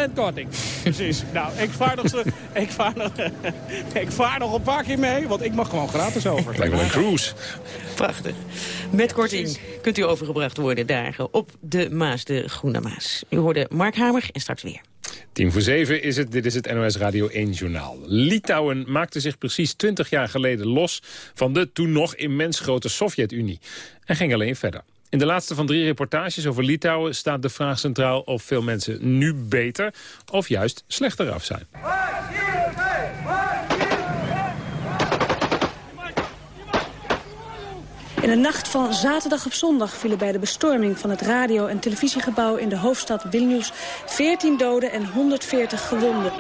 50% korting. Precies. Nou, ik vaar, nog, <laughs> ik, vaar nog, ik vaar nog een paar keer mee, want ik mag gewoon gratis over. Lijkt wel een cruise. Prachtig. Met korting kunt u overgebracht worden dagen op de Maas, de Groene Maas. U hoorde Mark Hamer en straks weer. Tien voor zeven is het, dit is het NOS Radio 1 Journaal. Litouwen maakte zich precies 20 jaar geleden los van de toen nog immens grote Sovjet-Unie. En ging alleen verder. In de laatste van drie reportages over Litouwen staat de vraag centraal of veel mensen nu beter of juist slechter af zijn. In de nacht van zaterdag op zondag vielen bij de bestorming van het radio- en televisiegebouw in de hoofdstad Vilnius 14 doden en 140 gewonden.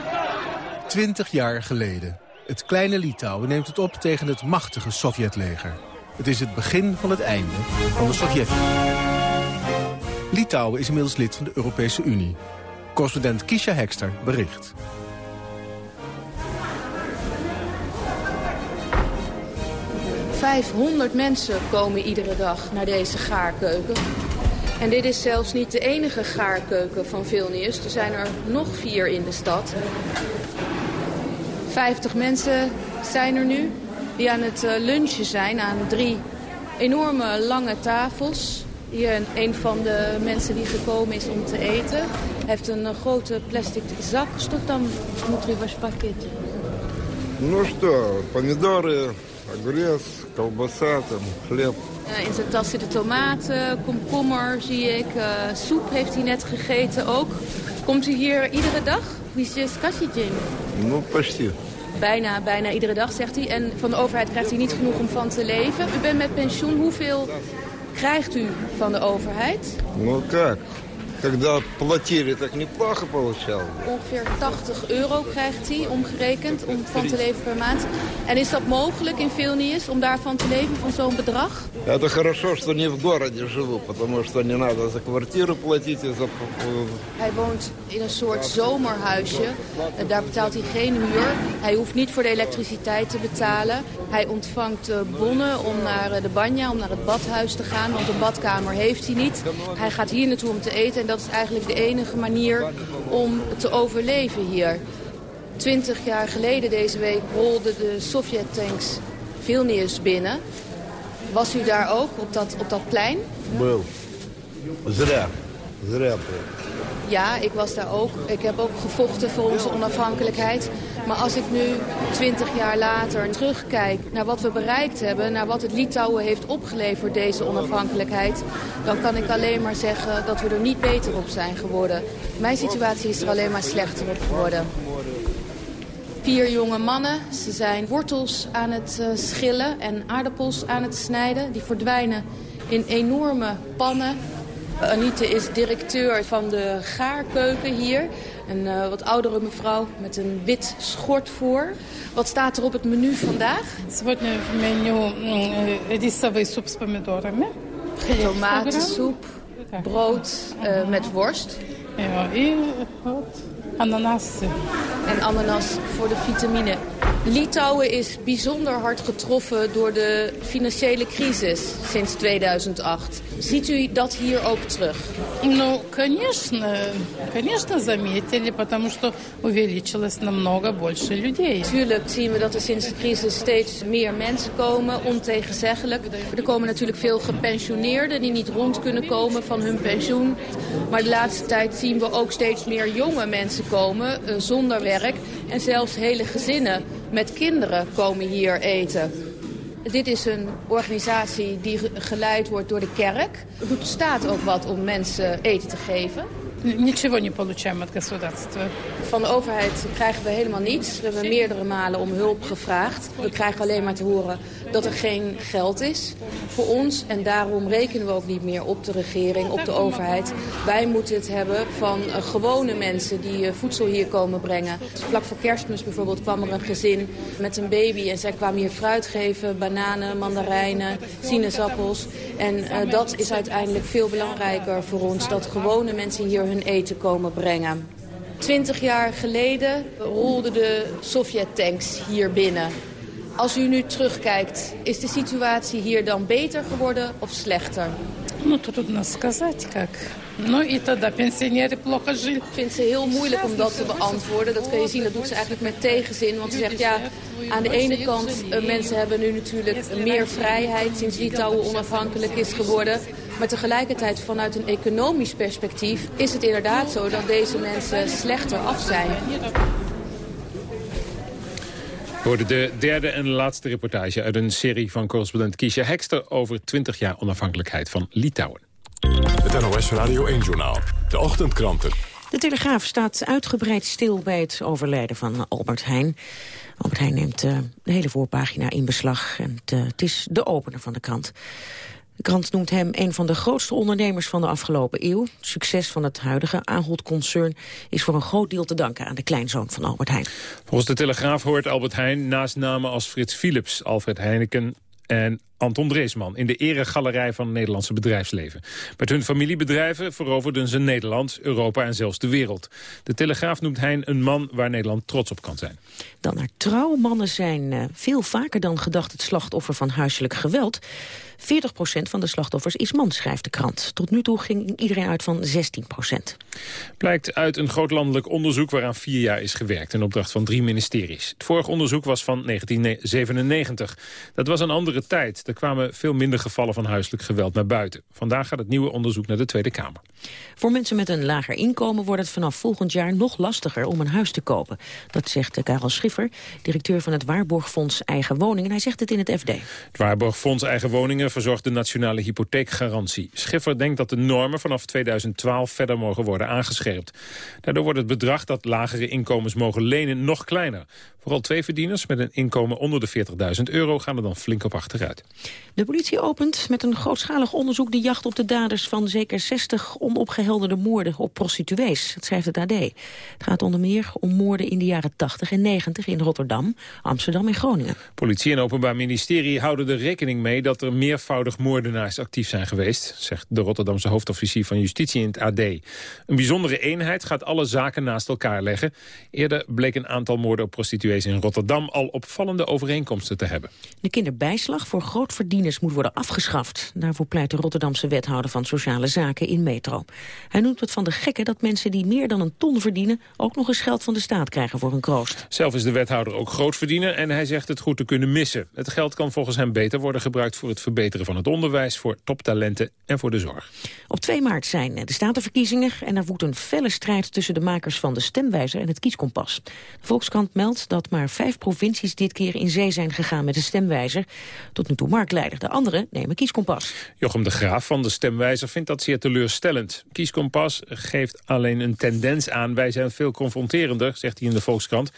20 jaar geleden. Het kleine Litouwen neemt het op tegen het machtige Sovjetleger. Het is het begin van het einde van de Sovjet-Unie. Litouwen is inmiddels lid van de Europese Unie. Correspondent Kisha Hekster bericht. ...500 mensen komen iedere dag naar deze gaarkeuken. En dit is zelfs niet de enige gaarkeuken van Vilnius. Er zijn er nog vier in de stad. 50 mensen zijn er nu die aan het lunchen zijn aan drie enorme lange tafels. Hier een van de mensen die gekomen is om te eten. heeft een grote plastic zak. Что там внутри ваш пакет? Ну что, помидоры, огурец, колбаса, там, хлеб. Uh, in zijn tas zitten tomaten, komkommer zie ik. Uh, soep heeft hij net gegeten ook. Komt u hier iedere dag? Wie is kasje Ну, почти. Bijna, bijna iedere dag, zegt hij. En van de overheid krijgt hij niet genoeg om van te leven. U bent met pensioen. Hoeveel krijgt u van de overheid? Nou, kijk, Когда платили, так неплохо получал. Ongeveer 80 euro krijgt hij, omgerekend, om van te leven per maand. En is dat mogelijk in Vilnius, om daarvan te leven, van zo'n bedrag? Это хорошо, что не в городе живу, потому что не надо за квартиру платить и за... Hij woont in een soort zomerhuisje. Daar betaalt hij geen huur. Hij hoeft niet voor de elektriciteit te betalen. Hij ontvangt bonnen om naar de banja, om naar het badhuis te gaan. Want een badkamer heeft hij niet. Hij gaat hier naartoe om te eten. En dat is eigenlijk de enige manier om te overleven hier. Twintig jaar geleden deze week rolden de Sovjet-tanks Vilnius binnen. Was u daar ook, op dat, op dat plein? Был. Зря. Зря Ja, ik was daar ook. Ik heb ook gevochten voor onze onafhankelijkheid. Maar als ik nu, twintig jaar later, terugkijk naar wat we bereikt hebben... naar wat het Litouwen heeft opgeleverd, deze onafhankelijkheid... dan kan ik alleen maar zeggen dat we er niet beter op zijn geworden. Mijn situatie is er alleen maar slechter op geworden. Vier jonge mannen, ze zijn wortels aan het uh, schillen en aardappels aan het snijden. Die verdwijnen in enorme pannen Anite is directeur van de gaarkeuken hier. Een uh, wat oudere mevrouw met een wit schort voor. Wat staat er op het menu vandaag? Сегодня в меню рисовый суп с помидорами. Tomatensoep, brood uh, met worst. Ja, и вот ананасы. En ananas voor de vitamine. Litouwen is bijzonder hard getroffen door de financiële crisis sinds 2008. Ziet u dat hier ook terug? Ну, конечно, конечно заметили, потому что увеличилось намного больше людей. Tuurlijk zien we dat er sinds de crisis steeds meer mensen komen, ontegenzeggelijk. Er komen natuurlijk veel gepensioneerden die niet rond kunnen komen van hun pensioen. Maar de laatste tijd zien we ook steeds meer jonge mensen komen uh, zonder werk. En zelfs hele gezinnen met kinderen komen hier eten. Dit is een organisatie die geleid wordt door de kerk. Doet de staat ook wat om mensen eten te geven? Ничего не получаем от государства. Van de overheid krijgen we helemaal niets. We hebben meerdere malen om hulp gevraagd. We krijgen alleen maar te horen dat er geen geld is voor ons. En daarom rekenen we ook niet meer op de regering, op de overheid. Wij moeten het hebben van uh, gewone mensen die uh, voedsel hier komen brengen. Vlak voor kerstmis bijvoorbeeld kwam er een gezin met een baby. En zij kwamen hier fruit geven, bananen, mandarijnen, sinaasappels. En uh, dat is uiteindelijk veel belangrijker voor ons. Dat gewone mensen hier hun eten komen brengen. Twintig jaar geleden rolden de Sovjet-tanks hier binnen. Als u nu terugkijkt, is de situatie hier dan beter geworden of slechter? Ну, трудно сказать как. Ну, и тогда пенсионеры плохо жили. Ik vind ze heel moeilijk om dat te beantwoorden. Dat kun je zien, dat doet ze eigenlijk met tegenzin. Want ze zegt, ja, aan de ene kant, uh, mensen hebben nu natuurlijk meer vrijheid... sinds Litouwen onafhankelijk is geworden. Maar tegelijkertijd, vanuit een economisch perspectief... is het inderdaad zo dat deze mensen slechter af zijn. We hoorden de derde en laatste reportage uit een serie van correspondent Kiesja Hekster... over 20 jaar onafhankelijkheid van Litouwen. Het NOS Radio 1-journaal. De ochtendkranten. De Telegraaf staat uitgebreid stil bij het overlijden van Albert Heijn. Albert Heijn neemt uh, de hele voorpagina in beslag. En het, uh, het is de opener van de krant. De krant noemt hem een van de grootste ondernemers van de afgelopen eeuw. Het succes van het huidige Ahold-concern is voor een groot deel te danken aan de kleinzoon van Albert Heijn. Volgens de Telegraaf hoort Albert Heijn naast namen als Frits Philips, Alfred Heineken en Anton Dreesman in de eregalerij van het Nederlandse bedrijfsleven. Met hun familiebedrijven veroverden ze Nederland, Europa en zelfs de wereld. De Telegraaf noemt Heijn een man waar Nederland trots op kan zijn. Dan naar trouw. Mannen zijn uh, veel vaker dan gedacht het slachtoffer van huiselijk geweld. 40% van de slachtoffers is man, schrijft de krant. Tot nu toe ging iedereen uit van 16% Blijkt uit een groot landelijk onderzoek waaraan vier jaar is gewerkt... in opdracht van drie ministeries. Het vorige onderzoek was van 1997. Dat was een andere tijd. Er kwamen veel minder gevallen van huiselijk geweld naar buiten. Vandaag gaat het nieuwe onderzoek naar de Tweede Kamer. Voor mensen met een lager inkomen wordt het vanaf volgend jaar nog lastiger om een huis te kopen. Dat zegt Karel Schiffer, directeur van het Waarborgfonds Eigen Woningen. Hij zegt het in het FD. Het Waarborgfonds Eigen Woningen verzorgt de nationale hypotheekgarantie. Schiffer denkt dat de normen vanaf 2012 verder mogen worden aangescherpt. Daardoor wordt het bedrag dat lagere inkomens mogen lenen nog kleiner. Vooral twee verdieners met een inkomen onder de 40.000 euro gaan er dan flink op achteruit. De politie opent met een grootschalig onderzoek de jacht op de daders van zeker 60 onopgehelderde moorden op prostituees. Dat schrijft het AD. Het gaat onder meer om moorden in de jaren 80 en 90 in Rotterdam, Amsterdam en Groningen. Politie en Openbaar Ministerie houden er rekening mee dat er meervoudig moordenaars actief zijn geweest, zegt de Rotterdamse hoofdofficier van Justitie in het AD. Een bijzondere eenheid gaat alle zaken naast elkaar leggen. Eerder bleek een aantal moorden op prostituees in Rotterdam al opvallende overeenkomsten te hebben. De kinderbijslag voor grootverdieners moet worden afgeschaft. Daarvoor pleit de Rotterdamse wethouder van Sociale Zaken in Metro. Hij noemt het van de gekken dat mensen die meer dan een ton verdienen... ook nog eens geld van de staat krijgen voor hun kroost. Zelf is de wethouder ook grootverdiener en hij zegt het goed te kunnen missen. Het geld kan volgens hem beter worden gebruikt voor het verbeteren van het onderwijs... voor toptalenten en voor de zorg. Op 2 maart zijn de statenverkiezingen en er woedt een felle strijd... tussen de makers van de stemwijzer en het kieskompas. De Volkskrant meldt dat maar vijf provincies dit keer in zee zijn gegaan met de stemwijzer. Tot nu toe marktleider. De anderen nemen kieskompas. Jochem de Graaf van de stemwijzer vindt dat zeer teleurstellend. Kieskompas geeft alleen een tendens aan. Wij zijn veel confronterender, zegt hij in de Volkskrant.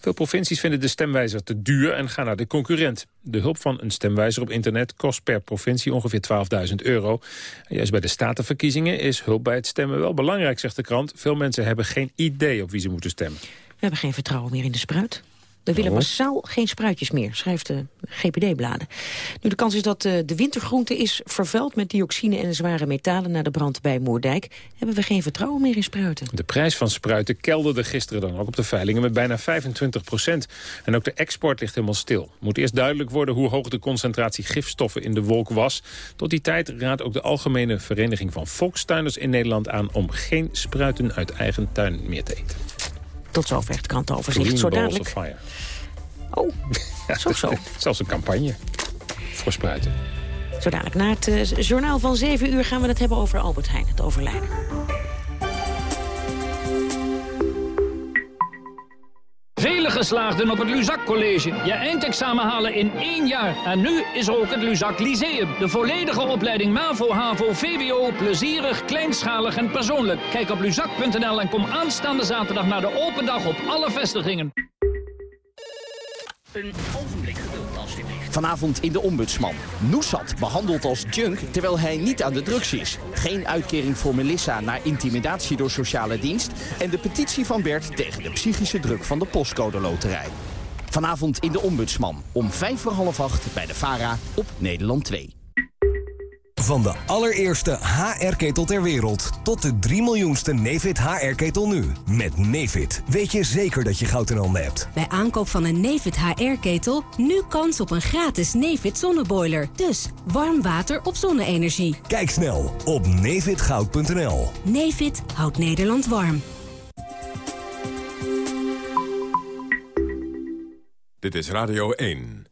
Veel provincies vinden de stemwijzer te duur en gaan naar de concurrent. De hulp van een stemwijzer op internet kost per provincie ongeveer 12.000 euro. Juist bij de statenverkiezingen is hulp bij het stemmen wel belangrijk, zegt de krant. Veel mensen hebben geen idee op wie ze moeten stemmen. We hebben geen vertrouwen meer in de spruit. We willen Oh. massaal geen spruitjes meer, schrijft de GPD-bladen. Nu, de kans is dat eh, de wintergroente is vervuild met dioxine en zware metalen na de brand bij Moerdijk. Hebben we geen vertrouwen meer in spruiten. De prijs van spruiten kelderde gisteren dan ook op de veilingen met bijna 25 procent. En ook de export ligt helemaal stil. Moet eerst duidelijk worden hoe hoog de concentratie gifstoffen in de wolk was. Tot die tijd raadt ook de Algemene Vereniging van Volkstuiners in Nederland aan... om geen spruiten uit eigen tuin meer te eten. Tot zover het krantenoverzicht. Green Zo dadelijk. Oh, <laughs> zo zo. <laughs> Zelfs een campagne voor spruiten. Zo dadelijk. Na het eh, journaal van 7 uur gaan we het hebben over Albert Heijn, het overlijden. Vele geslaagden op het Luzak College. Je eindexamen halen in één jaar. En nu is er ook het Luzak Lyceum. De volledige opleiding MAVO, HAVO, VWO. Plezierig, kleinschalig en persoonlijk. Kijk op luzak.nl en kom aanstaande zaterdag naar de open dag op alle vestigingen. Een ogenblik geduld, alsjeblieft. Vanavond in de Ombudsman. Noesat behandeld als junk terwijl hij niet aan de drugs is. Geen uitkering voor Melissa na intimidatie door sociale dienst. En de petitie van Bert tegen de psychische druk van de postcode loterij. Vanavond in de Ombudsman. Om vijf voor half acht bij de VARA op Nederland 2. Van de allereerste HR-ketel ter wereld tot de 3 miljoenste Nefit HR-ketel nu. Met Nefit weet je zeker dat je goud in handen hebt. Bij aankoop van een Nefit HR-ketel nu kans op een gratis Nefit zonneboiler. Dus warm water op zonne-energie. Kijk snel op nefitgoud.nl. Nefit houdt Nederland warm. Dit is Radio 1.